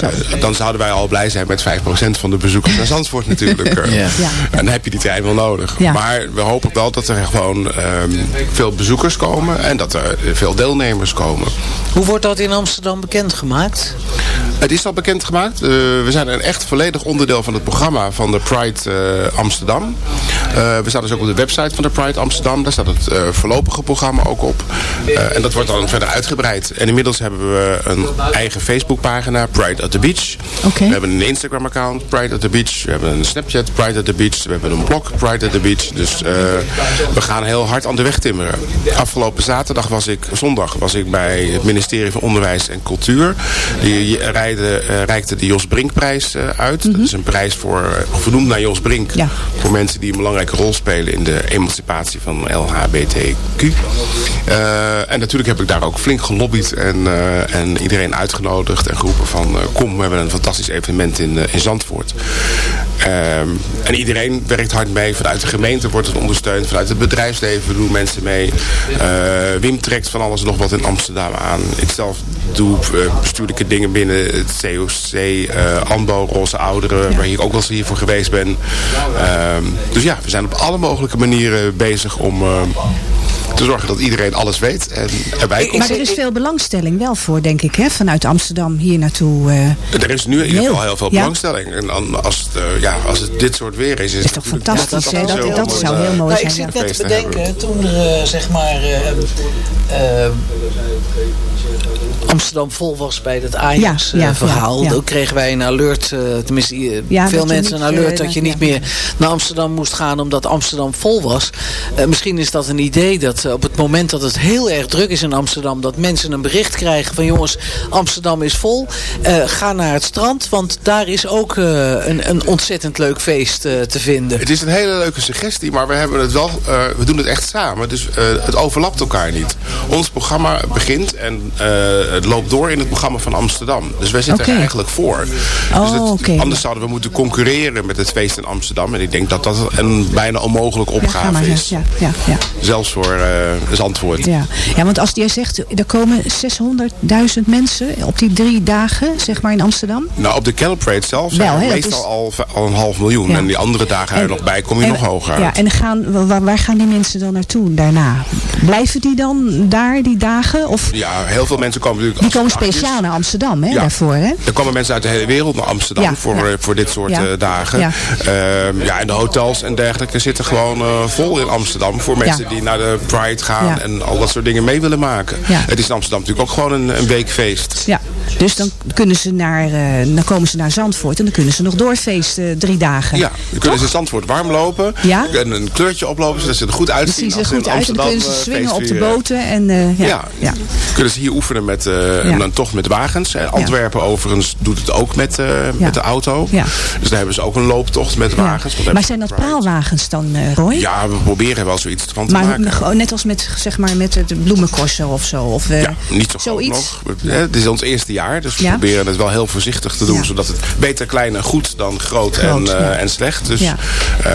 eh, dan zouden wij al blij zijn met 5% van de bezoekers naar Zandvoort natuurlijk. eh. Ja. Ja. En dan heb je die trein wel nodig. Ja. Maar we hopen wel dat er gewoon ehm, veel bezoekers komen en dat er veel deelnemers komen. Hoe wordt dat in Amsterdam bekendgemaakt? Het is al bekendgemaakt. Eh, we zijn een echt volledig onderdeel van het programma van de Pride eh, Amsterdam. Eh, we staan dus ook op de website van de Pride Amsterdam. Daar staat het eh, voorlopige programma ook op. En dat wordt dan verder uitgebreid. En inmiddels hebben we een eigen Facebookpagina, Pride at the Beach. We hebben een Instagram-account, Pride at the Beach. We hebben een Snapchat, Pride at the Beach. We hebben een blog, Pride at the Beach. Dus we gaan heel hard aan de weg timmeren. Afgelopen zaterdag was ik, zondag was ik bij het ministerie van Onderwijs en Cultuur. Die rijde, eh, reikte de Jos Brinkprijs uit. Dat is een prijs voor, eh, vernoemd naar Jos Brink. Ja. Voor mensen die een belangrijke rol spelen in de emancipatie van LHBTQ. Eh, en natuurlijk heb ik daar ook flink gelobbyd en, eh, en iedereen uitgenodigd en geroepen van kom, we hebben een fantastisch evenement in, in Zandvoort. Ehm, en iedereen werkt hard mee. Vanuit de gemeente wordt het ondersteund. Vanuit het bedrijfsleven doen mensen mee. Wim trekt van alles nog wat in Amsterdam aan. Ik zelf doe bestuurlijke dingen binnen het COC, ANBO, Roze Ouderen, waar ik ook wel eens hier voor geweest ben. Ehm, dus ja, we zijn op alle mogelijke manieren bezig om eh, te zorgen dat iedereen alles weet en erbij komt. Maar er is veel belangstelling wel voor, denk ik, hè? vanuit Amsterdam hier naartoe. eh. Er is nu in ieder Heel. geval heel veel Ja. belangstelling. En dan, als, het, eh, ja, als het dit soort weer is... Is, is toch fantastisch, hè? Dat, dat zou heel mooi Nou, zijn. ik zit net te bedenken, toen er zeg maar eh, eh, Amsterdam vol was bij ja, Ajax-verhaal. ja, ja. Toen kregen wij een alert, eh, tenminste eh, Ja, veel dat mensen niet, een alert eh, dat je ja. niet meer naar Amsterdam moest gaan omdat Amsterdam vol was. Eh, misschien is dat een idee dat eh, op het moment dat het heel erg druk is in Amsterdam, dat mensen een bericht krijgen van jongens, Amsterdam is vol. Eh, ga naar het strand, want daar is ook eh, een, een ontzettend leuk feest eh, te vinden. Het is een hele leuke suggestie, maar we hebben het wel, eh, we doen het echt samen. Dus eh, het overlapt elkaar niet. Ons programma begint en eh, het loopt door in het programma van Amsterdam. Dus wij zitten er eigenlijk voor. Oh, dus oké. Anders zouden we moeten concurreren met het feest in Amsterdam. En ik denk dat dat een bijna onmogelijke Ja, opgave maar, ja, is. ja, ja, ja. Zelfs voor eh Zandvoort. Ja. ja, want als jij zegt, er komen 600.000 mensen op die drie dagen, zeg maar in Amsterdam. Nou, op de Cattle Parade zelf zijn Wel, er dat meestal is- al, al een half miljoen. Ja. En die andere dagen er nog bij, kom je En- nog hoger uit. Ja, en gaan, waar, waar gaan die mensen dan naartoe daarna? Blijven die dan daar die dagen? Of Ja, heel veel mensen komen natuurlijk... die komen speciaal naar Amsterdam hè, Ja. daarvoor? Hè? Er komen mensen uit de hele wereld naar Amsterdam Ja, voor, ja. eh, voor dit soort eh, dagen. Ja. Ehm, ja, en de hotels en dergelijke zitten gewoon eh, vol in Amsterdam. Voor mensen die naar de Pride gaan en al dat soort dingen mee willen maken. Het is in Amsterdam natuurlijk ook gewoon een, een weekfeest. Ja, dus dan, kunnen ze naar, dan komen ze naar Zandvoort en dan kunnen ze nog doorfeesten drie dagen. Ja, dan kunnen ze in Zandvoort warm lopen. Ja. En een kleurtje oplopen zodat ze er goed uitzien. zien ze er goed uit en dan kunnen ze swingen op de boten. En, ja. kunnen ze hier oefenen met eh, Ja. een tocht met wagens. En Antwerpen overigens doet het ook met, eh, met de auto. Ja. Dus daar hebben ze ook een looptocht met wagens. Maar zijn dat praalwagens dan, eh, Roy? Ja, we proberen wel zoiets van te maar maken. net als met, zeg maar, met het bloemenkorso of zo. Of, eh, Ja, niet zo zoiets. nog. Het is ons eerste jaar, dus we proberen het wel heel voorzichtig te doen. Zodat het beter klein en goed dan groot, Groot, en, eh, en slecht. Dus, Ja. eh,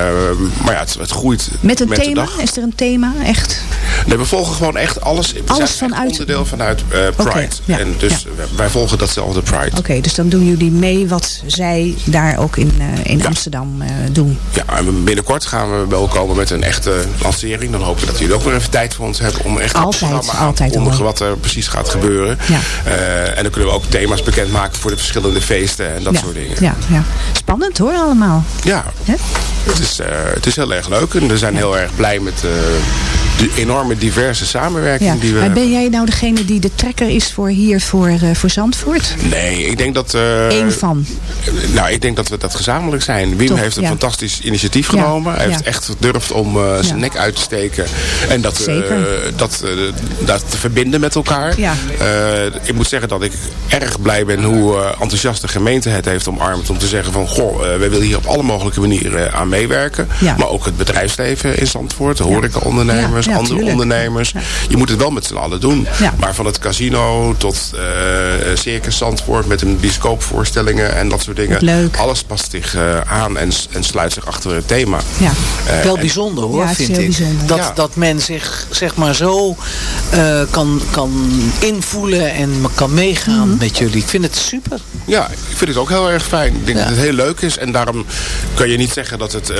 maar ja, het, het groeit Met een de thema? dag. Is er een thema? Echt? Nee, we volgen gewoon echt alles. We Alles vanuit- onderdeel vanuit eh, Pride. Ja, En dus wij- wij volgen datzelfde Pride. Oké, dus dan doen jullie mee wat zij daar ook in, eh, in Amsterdam eh, doen. Ja, en binnenkort gaan we wel komen met een echte lancering. Dan hopen we dat jullie ook nog even tijd voor ons hebben om echt Altijd, het programma aan altijd te kondigen wat er precies gaat gebeuren. Ja. Eh, en dan kunnen we ook thema's bekendmaken voor de verschillende feesten en dat soort dingen. Ja, ja. Spannend hoor allemaal. Ja, het is, het is heel erg leuk. En we zijn heel erg blij met de enorme diverse samenwerking Ja. die we Maar ben jij nou degene die de trekker is voor hier voor, eh, voor Zandvoort? Nee, ik denk dat... eh, Eén van. Nou, ik denk dat we dat gezamenlijk zijn. Wim Toch, heeft een ja. fantastisch initiatief genomen. Hij heeft echt gedurfd om eh, zijn nek uit te steken. En dat, dat, dat te verbinden met elkaar. Ik moet zeggen dat ik erg blij ben hoe enthousiast de gemeente het heeft omarmd. Om te zeggen van, goh, wij willen hier op alle mogelijke manieren aan meewerken. Maar ook het bedrijfsleven in Zandvoort. De horecaondernemers, Ja, andere tuurlijk. ondernemers. Ja. Je moet het wel met z'n allen doen. Ja. Maar van het casino tot eh Circus Zandvoort met een bioscoopvoorstellingen en dat soort dingen. Leuk. Alles past zich eh, aan en, en sluit zich achter het thema. Ja. Wel en- bijzonder hoor, vind ik. bijzonder. Dat, Ja. dat men zich zeg maar zo eh, kan, kan invoelen en kan meegaan Mhm. met jullie. Ik vind het super. Ja, ik vind het ook heel erg fijn. Ik denk Ja. dat het heel leuk is. En daarom kan je niet zeggen dat het...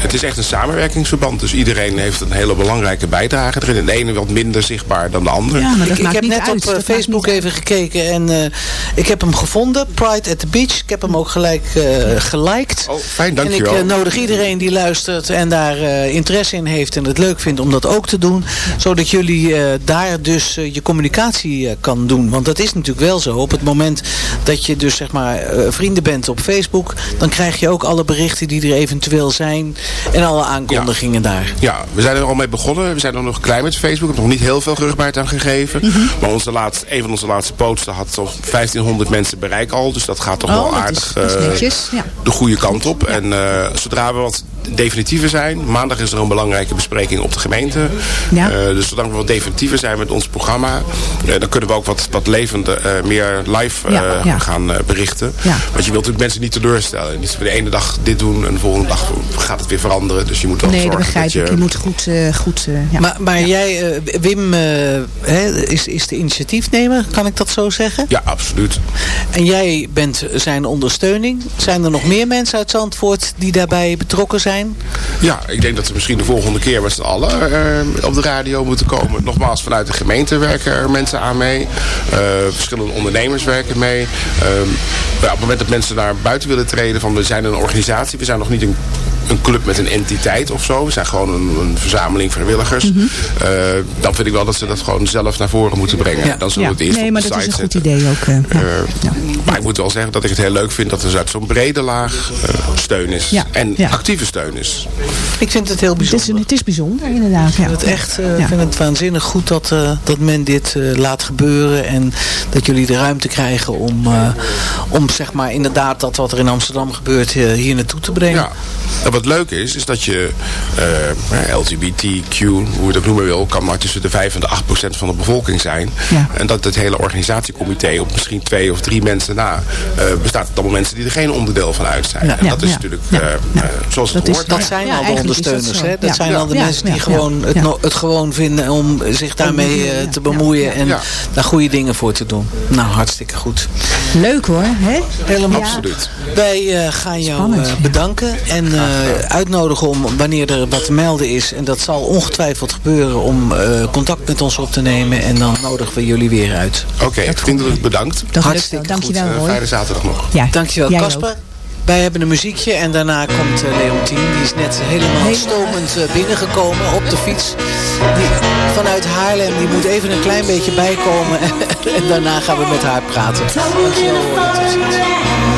het is echt een samenwerkingsverband. Dus iedereen heeft een hele belangrijke bijdrage erin. De ene wat minder zichtbaar dan de andere. Ja, maar dat Ik, heb niet net uit. op Dat Facebook even gekeken en eh, ik heb hem gevonden. Pride at the Beach. Ik heb hem ook gelijk eh, geliked. Oh, fijn, En ik dankjewel. eh, nodig iedereen die luistert en daar eh, interesse in heeft en het leuk vindt om dat ook te doen. Zodat jullie eh, daar dus je communicatie kan doen. Want dat is natuurlijk wel zo. Op het moment dat je dus zeg maar eh, vrienden bent op Facebook, dan krijg je ook alle berichten die er eventueel zijn en alle aankondigingen daar. Ja, we zijn er al mee begonnen. We zijn er nog klein met Facebook. Ik heb nog niet heel veel rugbaarheid aan gegeven. Mhm. Maar onze laatste, een van onze laatste posten had zo'n 1500 mensen bereik al. Dus dat gaat toch Oh, wel is- aardig is eh, netjes, ja. de goede kant op. En eh, zodra we wat definitiever zijn. Maandag is er een belangrijke bespreking op de gemeente. Ja. Eh, dus zolang we wat definitiever zijn met ons programma... eh, dan kunnen we ook wat, wat levende, eh, meer live eh, Ja, ja. gaan berichten. Ja. Want je wilt natuurlijk mensen niet teleurstellen. Niet de ene dag dit doen en de volgende dag gaat het weer veranderen. Dus je moet wel Nee, dat zorgen begrijp dat ik. Je moet goed... goed eh, ja. Maar, maar jij, Wim, eh, hè, is, is de initiatiefnemer, kan ik dat zo zeggen? Ja, absoluut. En jij bent zijn ondersteuning. Zijn er nog meer mensen uit Zandvoort die daarbij betrokken zijn? Ja, ik denk dat we misschien de volgende keer met z'n allen eh, op de radio moeten komen. Nogmaals, vanuit de gemeente werken er mensen aan mee. Eh, verschillende ondernemers werken mee. Ja, op het moment dat mensen naar buiten willen treden van we zijn een organisatie. We zijn nog niet een, een club met een entiteit of zo. We zijn gewoon een, een verzameling vrijwilligers. Mhm. Eh, dan vind ik wel dat ze dat gewoon zelf naar voren moeten brengen. Ja. Dan zullen we het eerst nee, op maar de dat is site een goed zetten. idee ook. eh, ja. Eh, Ja. Maar ik moet wel zeggen dat ik het heel leuk vind dat er uit zo'n brede laag eh, steun is. En actieve steun is. Ik vind het heel Het is, bijzonder. het is bijzonder, inderdaad. Ja. Ik vind het echt eh, Ja. vind het waanzinnig goed dat, eh, dat men dit eh, laat gebeuren. En dat jullie de ruimte krijgen om, eh, om zeg maar inderdaad dat wat er in Amsterdam gebeurt hier naartoe te brengen. Ja. En wat leuk is, is dat je eh, LGBTQ, hoe je ook noemen wil, kan maar tussen de 5 en de 8 procent van de bevolking zijn. Ja. En dat het hele organisatiecomité op misschien twee of drie mensen na eh, bestaat uit allemaal mensen die er geen onderdeel van uit zijn. Ja. En Ja, dat is ja. natuurlijk Ja. eh, Ja. eh, zoals het Dat Dat Ja. zijn Ja, al de dat ondersteuners. Dat Ja. zijn Ja. al de Ja. mensen die Ja. gewoon het, no- het gewoon vinden om zich daarmee eh, Ja. te bemoeien. Ja. En Ja. daar goede dingen voor te doen. Nou, hartstikke goed. Leuk hoor. Hè? Helemaal Ja. Absoluut. Wij eh, gaan jou eh, bedanken en eh, uitnodigen om wanneer er wat te melden is. En dat zal ongetwijfeld gebeuren om eh, contact met ons op te nemen. En dan nodigen we jullie weer uit. Oké, vriendelijk bedankt. Dat Hartstikke wel. Dankjewel hoor. fijne zaterdag nog. Ja. Dankjewel Jij Casper. Wij hebben een muziekje en daarna komt eh, Leontien. Die is net helemaal stomend eh, binnengekomen op de fiets. Die, vanuit Haarlem. Die moet even een klein beetje bijkomen. en daarna gaan we met haar praten. Dankjewel.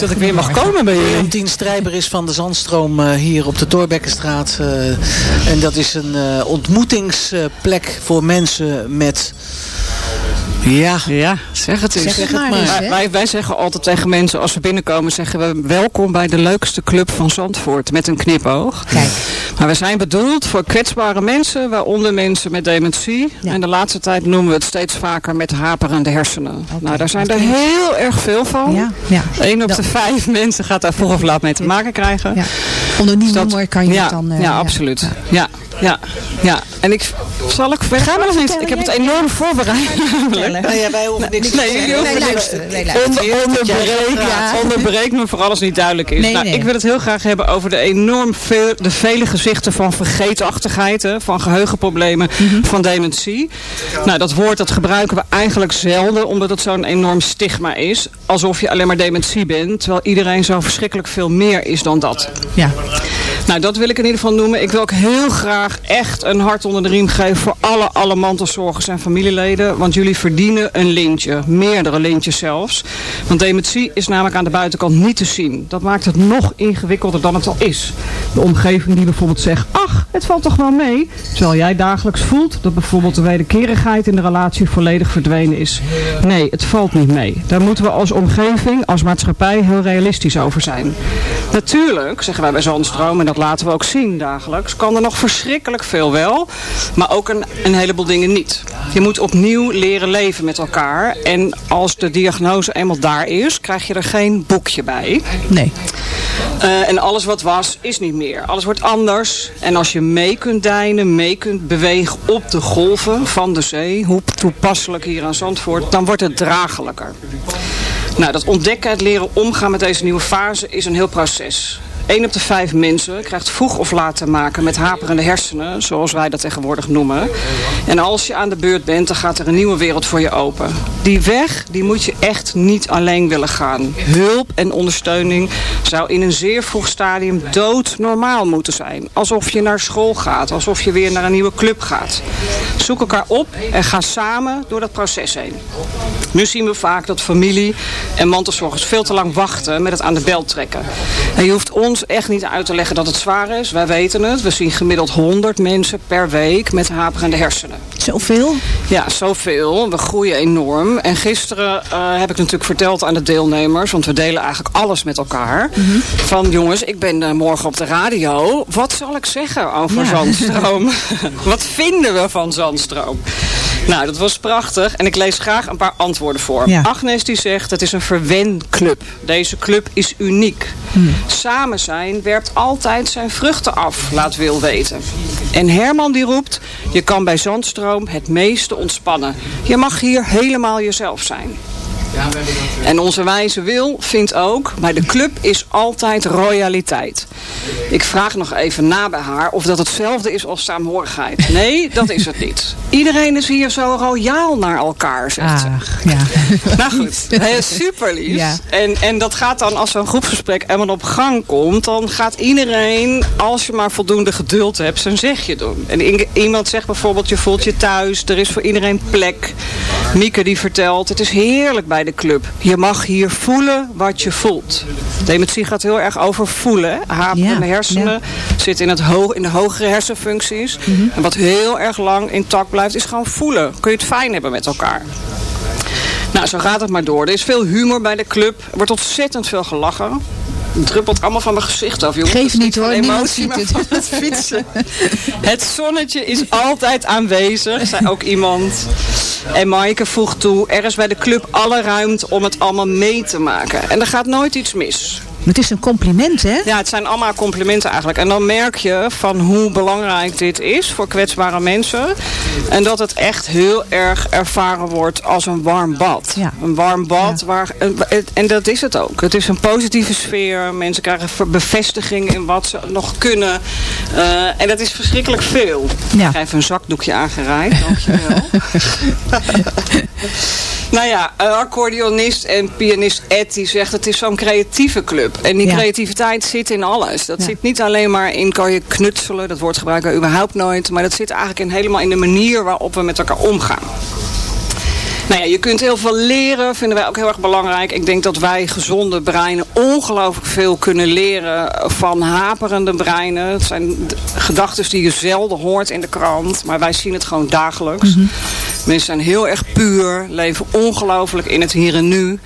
Dat ik weer mag komen bij jullie. Leontien Strijber is van de Zandstroom eh, hier op de Torbekkenstraat. eh, en dat is een eh, ontmoetingsplek voor mensen met... Ja, Ja, zeg het eens. Zeg het maar eens, Wij- wij, wij zeggen altijd tegen mensen als we binnenkomen, zeggen we welkom bij de leukste club van Zandvoort met een knipoog. Maar we zijn bedoeld voor kwetsbare mensen, waaronder mensen met dementie. En de laatste tijd noemen we het steeds vaker met haperende hersenen. Nou, daar zijn er heel erg veel van. Ja, ja. Eén op Dat- de vijf mensen gaat daar vroeg of laat mee te maken krijgen. Ja. Onder die Dus dat- kan je ja, het dan... eh, ja, absoluut. Ja, ja, ja. En ik zal ik verder gaan of niet? Ik heb het enorm voorbereid. Nou ja, wij hoeven niks te Nee, jullie hoeven Nee, niks. Nee, onderbreek, Ja. onderbreek me voor alles niet duidelijk is. Nee, nou, nee. Ik wil het heel graag hebben over de enorm veel, de vele gezichten van vergeetachtigheid, hè, van geheugenproblemen, Mhm. van dementie. Nou, dat woord dat gebruiken we eigenlijk zelden, omdat het zo'n enorm stigma is. Alsof je alleen maar dementie bent, terwijl iedereen zo verschrikkelijk veel meer is dan dat. Ja. Nou, dat wil ik in ieder geval noemen. Ik wil ook heel graag echt een hart onder de riem geven voor alle, alle mantelzorgers en familieleden. Want jullie verdienen een lintje. Meerdere lintjes zelfs. Want dementie is namelijk aan de buitenkant niet te zien. Dat maakt het nog ingewikkelder dan het al is. De omgeving die bijvoorbeeld zegt, ach, het valt toch wel mee. Terwijl jij dagelijks voelt dat bijvoorbeeld de wederkerigheid in de relatie volledig verdwenen is. Nee, het valt niet mee. Daar moeten we als omgeving, als maatschappij heel realistisch over zijn. Natuurlijk, zeggen wij bij Zandstroom, en dat laten we ook zien dagelijks, kan er nog verschrikkelijk veel wel, maar ook een, een heleboel dingen niet. Je moet opnieuw leren leven met elkaar. En als de diagnose eenmaal daar is, krijg je er geen boekje bij. Nee. Eh, en alles wat was, is niet meer. Alles wordt anders. En als je mee kunt deinen, mee kunt bewegen op de golven van de zee, hoe toepasselijk hier aan Zandvoort, dan wordt het draaglijker. Nou, dat ontdekken, het leren omgaan met deze nieuwe fase is een heel proces. 1 op de vijf mensen krijgt vroeg of laat te maken met haperende hersenen, zoals wij dat tegenwoordig noemen. En als je aan de beurt bent, dan gaat er een nieuwe wereld voor je open. Die weg, die moet je echt niet alleen willen gaan. Hulp en ondersteuning zou in een zeer vroeg stadium doodnormaal moeten zijn. Alsof je naar school gaat, alsof je weer naar een nieuwe club gaat. Zoek elkaar op en ga samen door dat proces heen. Nu zien we vaak dat familie en mantelzorgers veel te lang wachten met het aan de bel trekken. En je hoeft ons echt niet uit te leggen dat het zwaar is. Wij weten het. We zien gemiddeld 100 mensen per week met haperende hersenen. Zoveel? Ja, zoveel. We groeien enorm. En gisteren eh, heb ik natuurlijk verteld aan de deelnemers, want we delen eigenlijk alles met elkaar. Van jongens, ik ben eh, morgen op de radio. Wat zal ik zeggen over Ja. Zandstroom? Wat vinden we van Zandstroom? Nou, dat was prachtig. En ik lees graag een paar antwoorden voor. Ja. Agnes die zegt, het is een verwenclub. Deze club is uniek. Samen zijn werpt altijd zijn vruchten af, laat Wil weten. En Herman die roept, je kan bij Zandstroom het meeste ontspannen. Je mag hier helemaal jezelf zijn. En onze wijze wil vindt ook, bij de club is altijd royaliteit. Ik vraag nog even na bij haar of dat hetzelfde is als saamhorigheid. Nee, dat is het niet. Iedereen is hier zo royaal naar elkaar, zegt ze. Ach, ja. Nou goed, super lief. Ja. En, en dat gaat dan als zo'n groepsgesprek eenmaal op gang komt, dan gaat iedereen, als je maar voldoende geduld hebt, zijn zegje doen. En iemand zegt bijvoorbeeld, je voelt je thuis, er is voor iedereen plek. Mieke die vertelt, het is heerlijk bij de club. Je mag hier voelen wat je voelt. Dementie gaat heel erg over voelen. Haperende Ja, hersenen zitten in, het hoog, in de hogere hersenfuncties. En wat heel erg lang intact blijft, is gewoon voelen. Kun je het fijn hebben met elkaar. Nou, zo gaat het maar door. Er is veel humor bij de club. Er wordt ontzettend veel gelachen. Het druppelt allemaal van mijn gezicht af, jongens. Geef niet, hoor. Emotie, ziet maar het. van het fietsen. Het zonnetje is altijd aanwezig, zei ook iemand. En Maaike voegt toe, er is bij de club alle ruimte om het allemaal mee te maken. En er gaat nooit iets mis. Het is een compliment, hè? Ja, het zijn allemaal complimenten eigenlijk. En dan merk je van hoe belangrijk dit is voor kwetsbare mensen. En dat het echt heel erg ervaren wordt als een warm bad. Ja. Een warm bad. Waar, en- dat is het ook. Het is een positieve sfeer. Mensen krijgen bevestiging in wat ze nog kunnen. Eh, en dat is verschrikkelijk veel. Ja. Ik even een zakdoekje aangereikt. Dankjewel. Nou ja, accordeonist en pianist Ed die zegt het is zo'n creatieve club. En die Ja. creativiteit zit in alles. Dat Ja. zit niet alleen maar in kan je knutselen, dat woord gebruiken we überhaupt nooit. Maar dat zit eigenlijk in helemaal in de manier waarop we met elkaar omgaan. Nou ja, je kunt heel veel leren, vinden wij ook heel erg belangrijk. Ik denk dat wij gezonde breinen ongelooflijk veel kunnen leren van haperende breinen. Het zijn gedachten die je zelden hoort in de krant, maar wij zien het gewoon dagelijks. Mensen zijn heel erg puur, leven ongelooflijk in het hier en nu.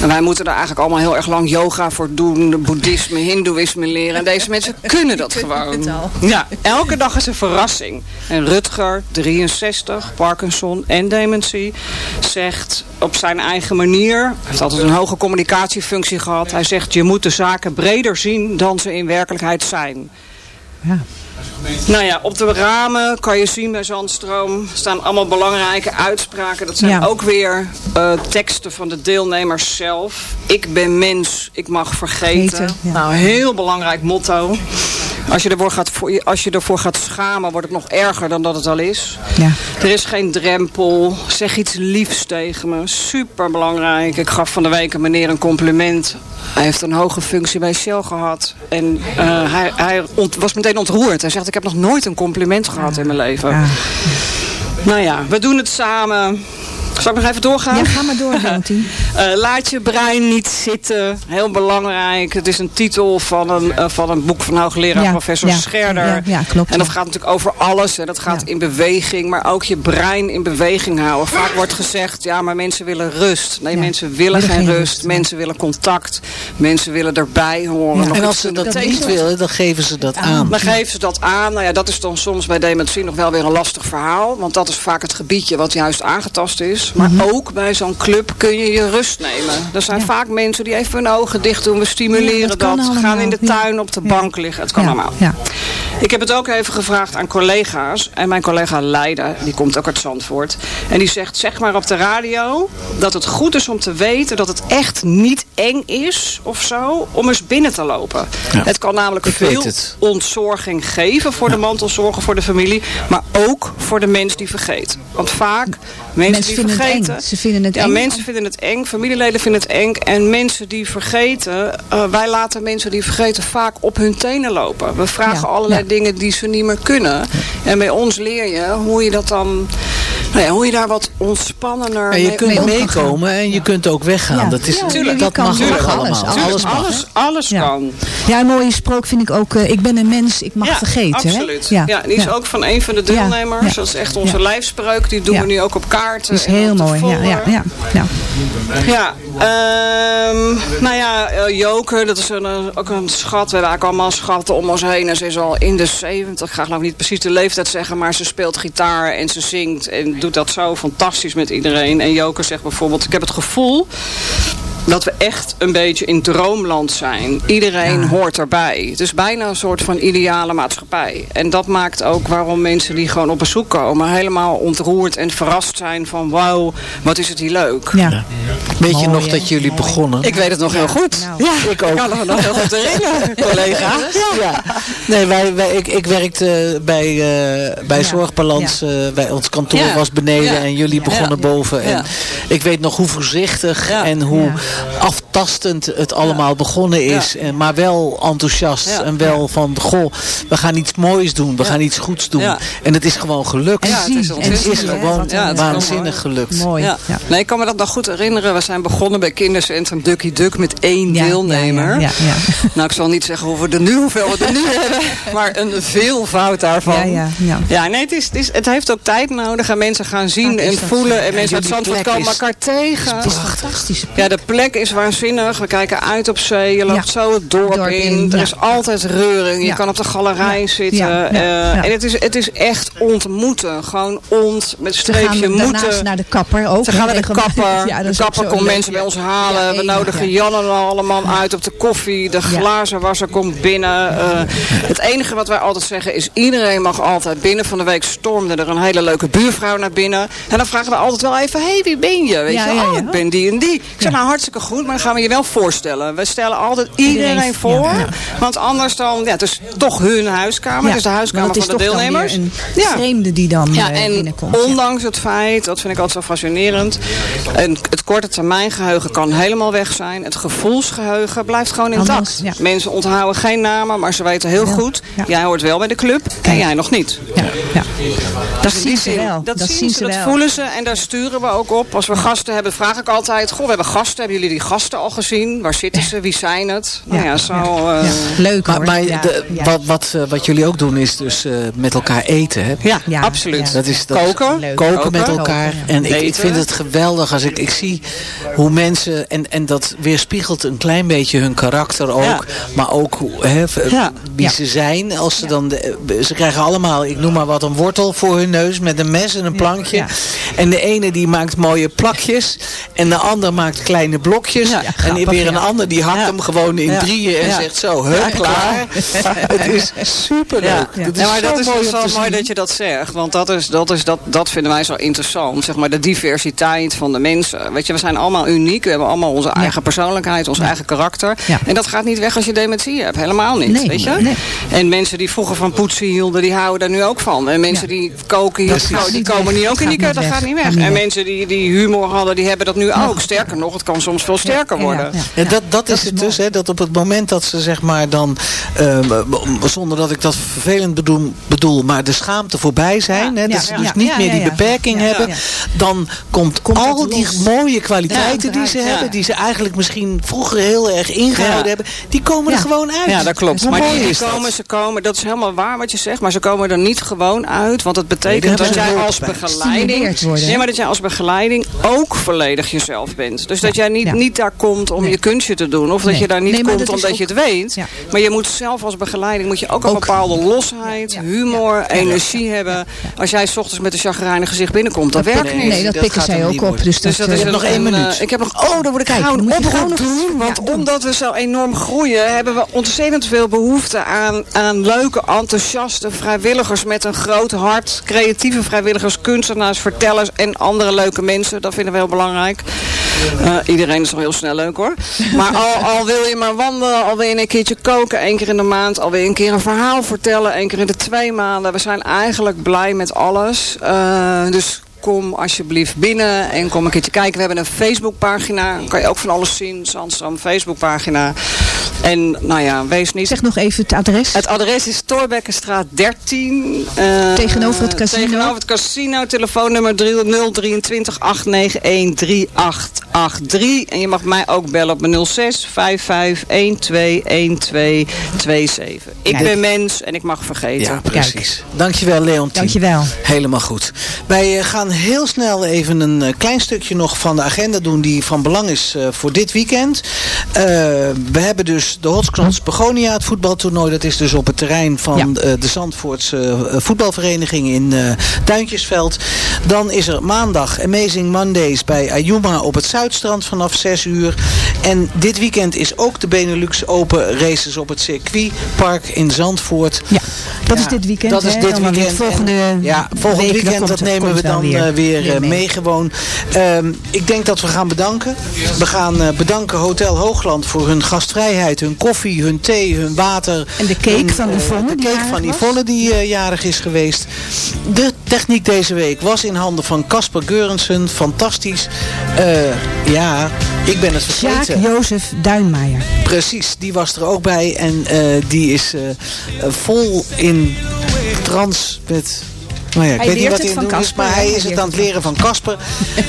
En wij moeten daar eigenlijk allemaal heel erg lang yoga voor doen, boeddhisme, hindoeïsme leren. En deze mensen kunnen dat gewoon. Ja, elke dag is een verrassing. En Rutger, 63, Parkinson en dementie, zegt op zijn eigen manier, hij heeft altijd een hoge communicatiefunctie gehad. Hij zegt, je moet de zaken breder zien dan ze in werkelijkheid zijn. Ja. Nou ja, op de ramen kan je zien bij Zandstroom staan allemaal belangrijke uitspraken. Dat zijn Ja. ook weer eh, teksten van de deelnemers zelf. Ik ben mens, ik mag vergeten. Vergeten, ja. Nou, heel belangrijk motto. Als je, ervoor gaat, voor- als je ervoor gaat schamen, wordt het nog erger dan dat het al is. Ja. Er is geen drempel. Zeg iets liefs tegen me. Super belangrijk. Ik gaf van de week een meneer een compliment. Hij heeft een hoge functie bij Shell gehad. En eh, hij, hij ont- was meteen ontroerd. Hij zegt, ik heb nog nooit een compliment gehad in mijn leven. Ja. Nou ja, we doen het samen. Zal ik nog even doorgaan? Ja, ga maar door. Eh, laat je brein niet zitten. Heel belangrijk. Het is een titel van een, eh, van een boek van hoogleraar Ja, professor ja, Scherder. ja, ja, klopt, En dat gaat natuurlijk over alles. En dat gaat Ja. in beweging. Maar ook je brein in beweging houden. Vaak wordt gezegd, ja, maar mensen willen rust. Nee, Ja, mensen willen willen geen geen rust. Mensen willen contact. Mensen willen erbij horen. En als ze dat kunnen niet willen, dan geven ze dat aan. Dan geven ze dat aan. Nou ja, dat is dan soms bij dementie nog wel weer een lastig verhaal. Want dat is vaak het gebiedje wat juist aangetast is. Maar Mhm. ook bij zo'n club kun je je rust nemen. Er zijn vaak mensen die even hun ogen dicht doen. We stimuleren Ja, dat. dat Gaan in de tuin op de bank liggen. Het kan allemaal. ja. Ik heb het ook even gevraagd aan collega's. En mijn collega Leida, die komt ook uit Zandvoort. En die zegt, zeg maar op de radio... dat het goed is om te weten dat het echt niet eng is of zo... om eens binnen te lopen. Het kan namelijk veel ontzorging geven voor de mantelzorger, voor de familie. Maar ook voor de mens die vergeet. Want vaak, mensen, Mensen die vinden het vergeten... eng. Ze vinden het ja, eng. mensen vinden het eng. Familieleden vinden het eng. En mensen die vergeten... eh, wij laten mensen die vergeten vaak op hun tenen lopen. We vragen Ja, allerlei ja. dingen die ze niet meer kunnen. En bij ons leer je hoe je dat dan... Nou ja, hoe je daar wat ontspannender En je mee kunt meekomen en je kunt ook weggaan. Ja. Dat, is, Ja, tuurlijk. dat kan mag tuurlijk. Alles, allemaal. alles mag. alles, alles Ja. kan. Ja, een mooie sprook vind ik ook. eh, ik ben een mens, ik mag vergeten. Absoluut. Hè? Ja, die is ook van een van de deelnemers. Ja. Dat is echt onze Ja. lijfspreuk. Die doen Ja. we nu ook op kaarten. Dat is heel mooi. Ja, ja, ja, ja. Ja, ehm, nou ja, eh, Joke, dat is een, eh, ook een schat. We hebben eigenlijk allemaal schatten om ons heen. En ze is al in de 70. Ik ga geloof ik niet precies de leeftijd zeggen. Maar ze speelt gitaar en ze zingt. En doet dat zo fantastisch met iedereen. En Joke zegt bijvoorbeeld, ik heb het gevoel dat we echt een beetje in droomland zijn. Iedereen hoort erbij. Het is bijna een soort van ideale maatschappij. En dat maakt ook waarom mensen die gewoon op bezoek komen... helemaal ontroerd en verrast zijn van... wauw, wat is het hier leuk. ja. Weet je Mooi, nog dat jullie begonnen? Ik weet het nog heel goed. Nou. ja, ik ook. Ik kan me nog heel goed herinneren, collega. Ja. Nee, wij, wij, ik, ik werkte bij, eh, bij Ja. Zorgbalans. eh, bij ons kantoor Ja. was beneden Ja. en jullie begonnen boven. En Ja. ik weet nog hoe voorzichtig Ja. en hoe Ja. Aftastend het allemaal begonnen is. En, maar wel enthousiast Ja. en wel van, goh, we gaan iets moois doen. We gaan iets goeds doen. Ja. En het is gewoon gelukt. Ja, het is het is gewoon Ja, het is waanzinnig gelukt. Mooi. Ja. Ja. Nee, ik kan me dat nog goed herinneren. We zijn begonnen bij kindercentrum Ducky Duck met één Ja, deelnemer. ja, ja, ja. Nou, ik zal niet zeggen hoeveel we er nu, hoeveel we er nu hebben. Maar een veelvoud daarvan. Ja, ja, ja. Ja, nee, het, is, het, is, het heeft ook tijd nodig. En mensen gaan zien en voelen. En mensen uit Zandvoort komen elkaar tegen. Het is plek. Ja, de plek is waanzinnig. We kijken uit op zee. Je loopt Ja. zo het dorp, Dorp in. in, Er is altijd reuring. Je kan op de galerij zitten. Eh. En het is, het is echt ontmoeten. Gewoon ont met gaan streepje daarnaast moeten. naar de kapper ook. Ze gaan naar de kapper. De kapper komt mensen bij ons halen. We nodigen ja. Jan en allemaal uit op de koffie. De glazenwasser komt binnen. Eh, het enige wat wij altijd zeggen is... iedereen mag altijd binnen. Van de week stormde er een hele leuke buurvrouw naar binnen. En dan vragen we altijd wel even... hé, hey, wie ben je? Weet Ja, je, ja, oh, ja. ik ben die en die. Ik zeg, nou, hartstikke hartstikke goed, maar dan gaan we je wel voorstellen. We stellen altijd iedereen, Iedereen, voor. Want anders dan, ja, het is toch hun huiskamer. Ja, Het is de huiskamer van de deelnemers. een vreemde die dan Ja, eh, en binnenkomt. ja. ondanks het feit, dat vind ik altijd zo fascinerend, en het korte termijn geheugen kan helemaal weg zijn. Het gevoelsgeheugen blijft gewoon intact. Anders. Mensen onthouden geen namen, maar ze weten heel goed, jij hoort wel bij de club en jij nog niet. Ja, ja. Dat zien ze wel. Dat, zien ze, dat voelen ze en daar sturen we ook op. Als we gasten hebben, vraag ik altijd, goh, we hebben gasten. Hebben jullie die gasten al gezien? Waar zitten ze? Wie zijn het? Nou ja, zo... eh, Leuk Maar, hoor. maar Ja, de-. Wat, wat, eh, wat jullie ook doen is dus eh, met elkaar eten. Hè? ja, Ja, absoluut. ja. Dat is, dat Koken. Leuk. koken Koken. met elkaar. Koken, ja. En ik, ik vind het geweldig als ik, ik zie hoe mensen, en, en dat weerspiegelt een klein beetje hun karakter ook. Ja. Maar ook hoe- hè. Wie Ja. ze zijn. Als ze, dan de- ze krijgen allemaal, ik noem maar wat, een wortel voor hun neus met een mes en een plankje. ja. En de ene die maakt mooie plakjes. En de ander maakt kleine blokjes. Ja, en grappig, weer een ja. ander die hakt Ja. hem gewoon in Ja. drieën en Ja. zegt zo, hup, Ja, klaar. het is superleuk. Ja, Dat ja, maar zo dat is mooi dus wel mooi dat je dat zegt. Want dat, is, dat, is, dat, dat vinden wij zo interessant. Zeg maar de diversiteit van de mensen. Weet je, we zijn allemaal uniek. We hebben allemaal onze eigen persoonlijkheid, ons eigen karakter. Ja. En dat gaat niet weg als je dementie hebt. Helemaal niet. Nee, weet je? Nee. En mensen die vroeger van poetsen hielden, die houden daar nu ook van. En mensen Ja. die koken, gaat die niet komen niet ook Dat in die keuken. Dat gaat niet weg. En mensen die, die humor hadden, die hebben dat nu ook. Sterker nog, het kan soms veel sterker Ja, worden. ja. Ja, dat, dat, is is het mooi. dus, hè, dat op het moment dat ze zeg maar dan, ehm, zonder dat ik dat vervelend bedoel, bedoel maar de schaamte voorbij zijn, hè, Ja, dat ze dus ja. niet Ja, meer die ja. beperking Ja, hebben, ja. dan komt, Komt al die mooie kwaliteiten Ja, die ze ja. hebben, die ze eigenlijk misschien vroeger heel erg ingehouden Ja. hebben, die komen er gewoon uit. Ja, dat klopt. Maar die? Komen, ze komen, dat is helemaal waar wat je zegt, maar ze komen er niet gewoon uit. Want het Nee, betekent dat jij als begeleiding. Nee, maar dat jij als begeleiding ook volledig jezelf bent. Dus dat jij niet, ja. niet daar komt om Nee. je kunstje te doen. Of dat Nee. je daar niet komt dat is omdat je het weet. Ja. Maar je moet zelf als begeleiding moet je ook een Ook- bepaalde losheid, Ja. humor, energie hebben. Als jij 's ochtends met een chagrijnig gezicht binnenkomt, dat werkt Nee, niet. Nee, dat, dat pikken zij ook op. Dus, Dus dat, dat is eh, een- nog één minuut. eh, ik heb nog, oh, dan word ik moet je oproep doen. Want omdat we zo enorm groeien, hebben we ontzettend veel behoefte aan, aan leuke, enthousiaste vrijwilligers met een groot hart. Creatieve vrijwilligers, kunstenaars, vertellers en andere leuke mensen. Dat vinden we heel belangrijk. Eh, iedereen is al heel snel leuk hoor. Maar al, al wil je maar wandelen, al wil je een keertje koken, één keer in de maand. Al wil een keer een verhaal vertellen, één keer in de twee maanden. We zijn eigenlijk blij met alles. Eh, dus kom alsjeblieft binnen en kom een keertje kijken. We hebben een Facebookpagina. Kan je ook van alles zien. Zandstram Facebookpagina. En nou ja, wees niet... Zeg nog even het adres. Het adres is Torbekkenstraat 13. eh, Tegenover het casino. Tegenover het casino. Telefoonnummer 023 891 3883. En je mag mij ook bellen op mijn 06 55 12 1227. Ik Kijk. ben mens en ik mag vergeten. Ja, precies. Dankjewel, Leontien. Dankjewel. Helemaal goed. Wij eh, gaan heel snel even een eh, klein stukje nog van de agenda doen die van belang is eh, voor dit weekend. Eh, we hebben dus de Hotsknots Begonia, het voetbaltoernooi. Dat is dus op het terrein van Ja. de Zandvoortse voetbalvereniging in Duintjesveld. Dan is er maandag Amazing Mondays bij Ayuma op het Zuidstrand vanaf 6 uur. En dit weekend is ook de Benelux Open Races op het circuitpark in Zandvoort. Ja, dat is dit weekend. Dat is dit weekend. Volgende En, ja, volgend week, weekend dat nemen we dan weer, eh, weer, weer eh, mee. mee gewoon. Ehm, ik denk dat we gaan bedanken. We gaan eh, bedanken Hotel Hoogland voor hun gastvrijheid, hun koffie, hun thee, hun water. En de cake hun, van Yvonne De cake van. Yvonne die jarig is geweest. De techniek deze week was in handen van Casper Geurensen. Fantastisch. Ja, ik ben het vergeten. Jozef Duinmaier. Precies, die was er ook bij. En die is vol in trans met... Nou ja, ik Hij weet niet leert wat hij het aan het van doen is, Casper, maar hij Hij is het aan het leren van Casper.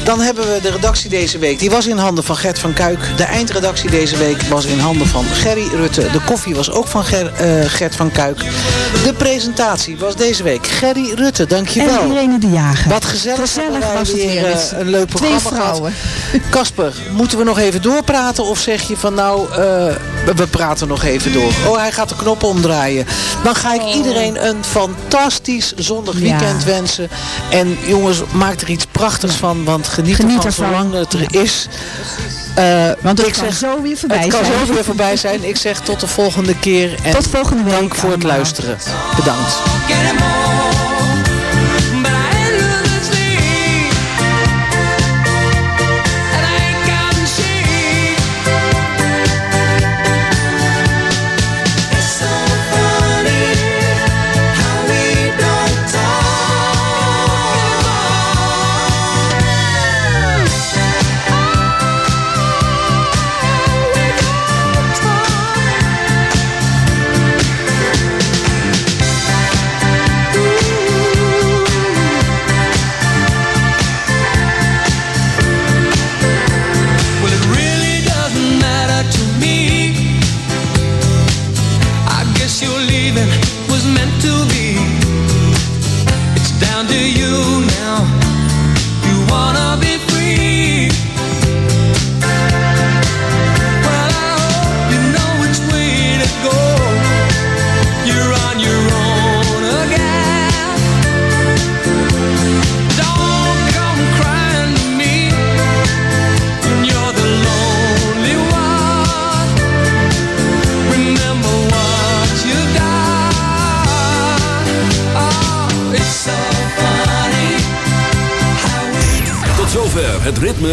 Dan hebben we de redactie deze week. Die was in handen van Gert van Kuik. De eindredactie deze week was in handen van Gerry Rutte. De koffie was ook van Ger- eh, Gert van Kuik. De presentatie was deze week Gerry Rutte. Dankjewel. En Irene de Jager. Wat gezellig, Gezellig was het weer eh, een leuk twee programma gehad. vrouwen. Kasper, moeten we nog even doorpraten of zeg je van nou, eh, we- praten nog even door. Oh, hij gaat de knop omdraaien. Dan ga ik iedereen een fantastisch zondag Ja. weekend wensen. En jongens, maak er iets prachtigs van, want geniet, Geniet ervan ervan. zolang het er is. Eh, Want het ik kan zeg, zo weer voorbij het kan zijn. zo weer voorbij zijn. Ik zeg tot de volgende keer. En Tot volgende week dank voor het luisteren. Bedankt.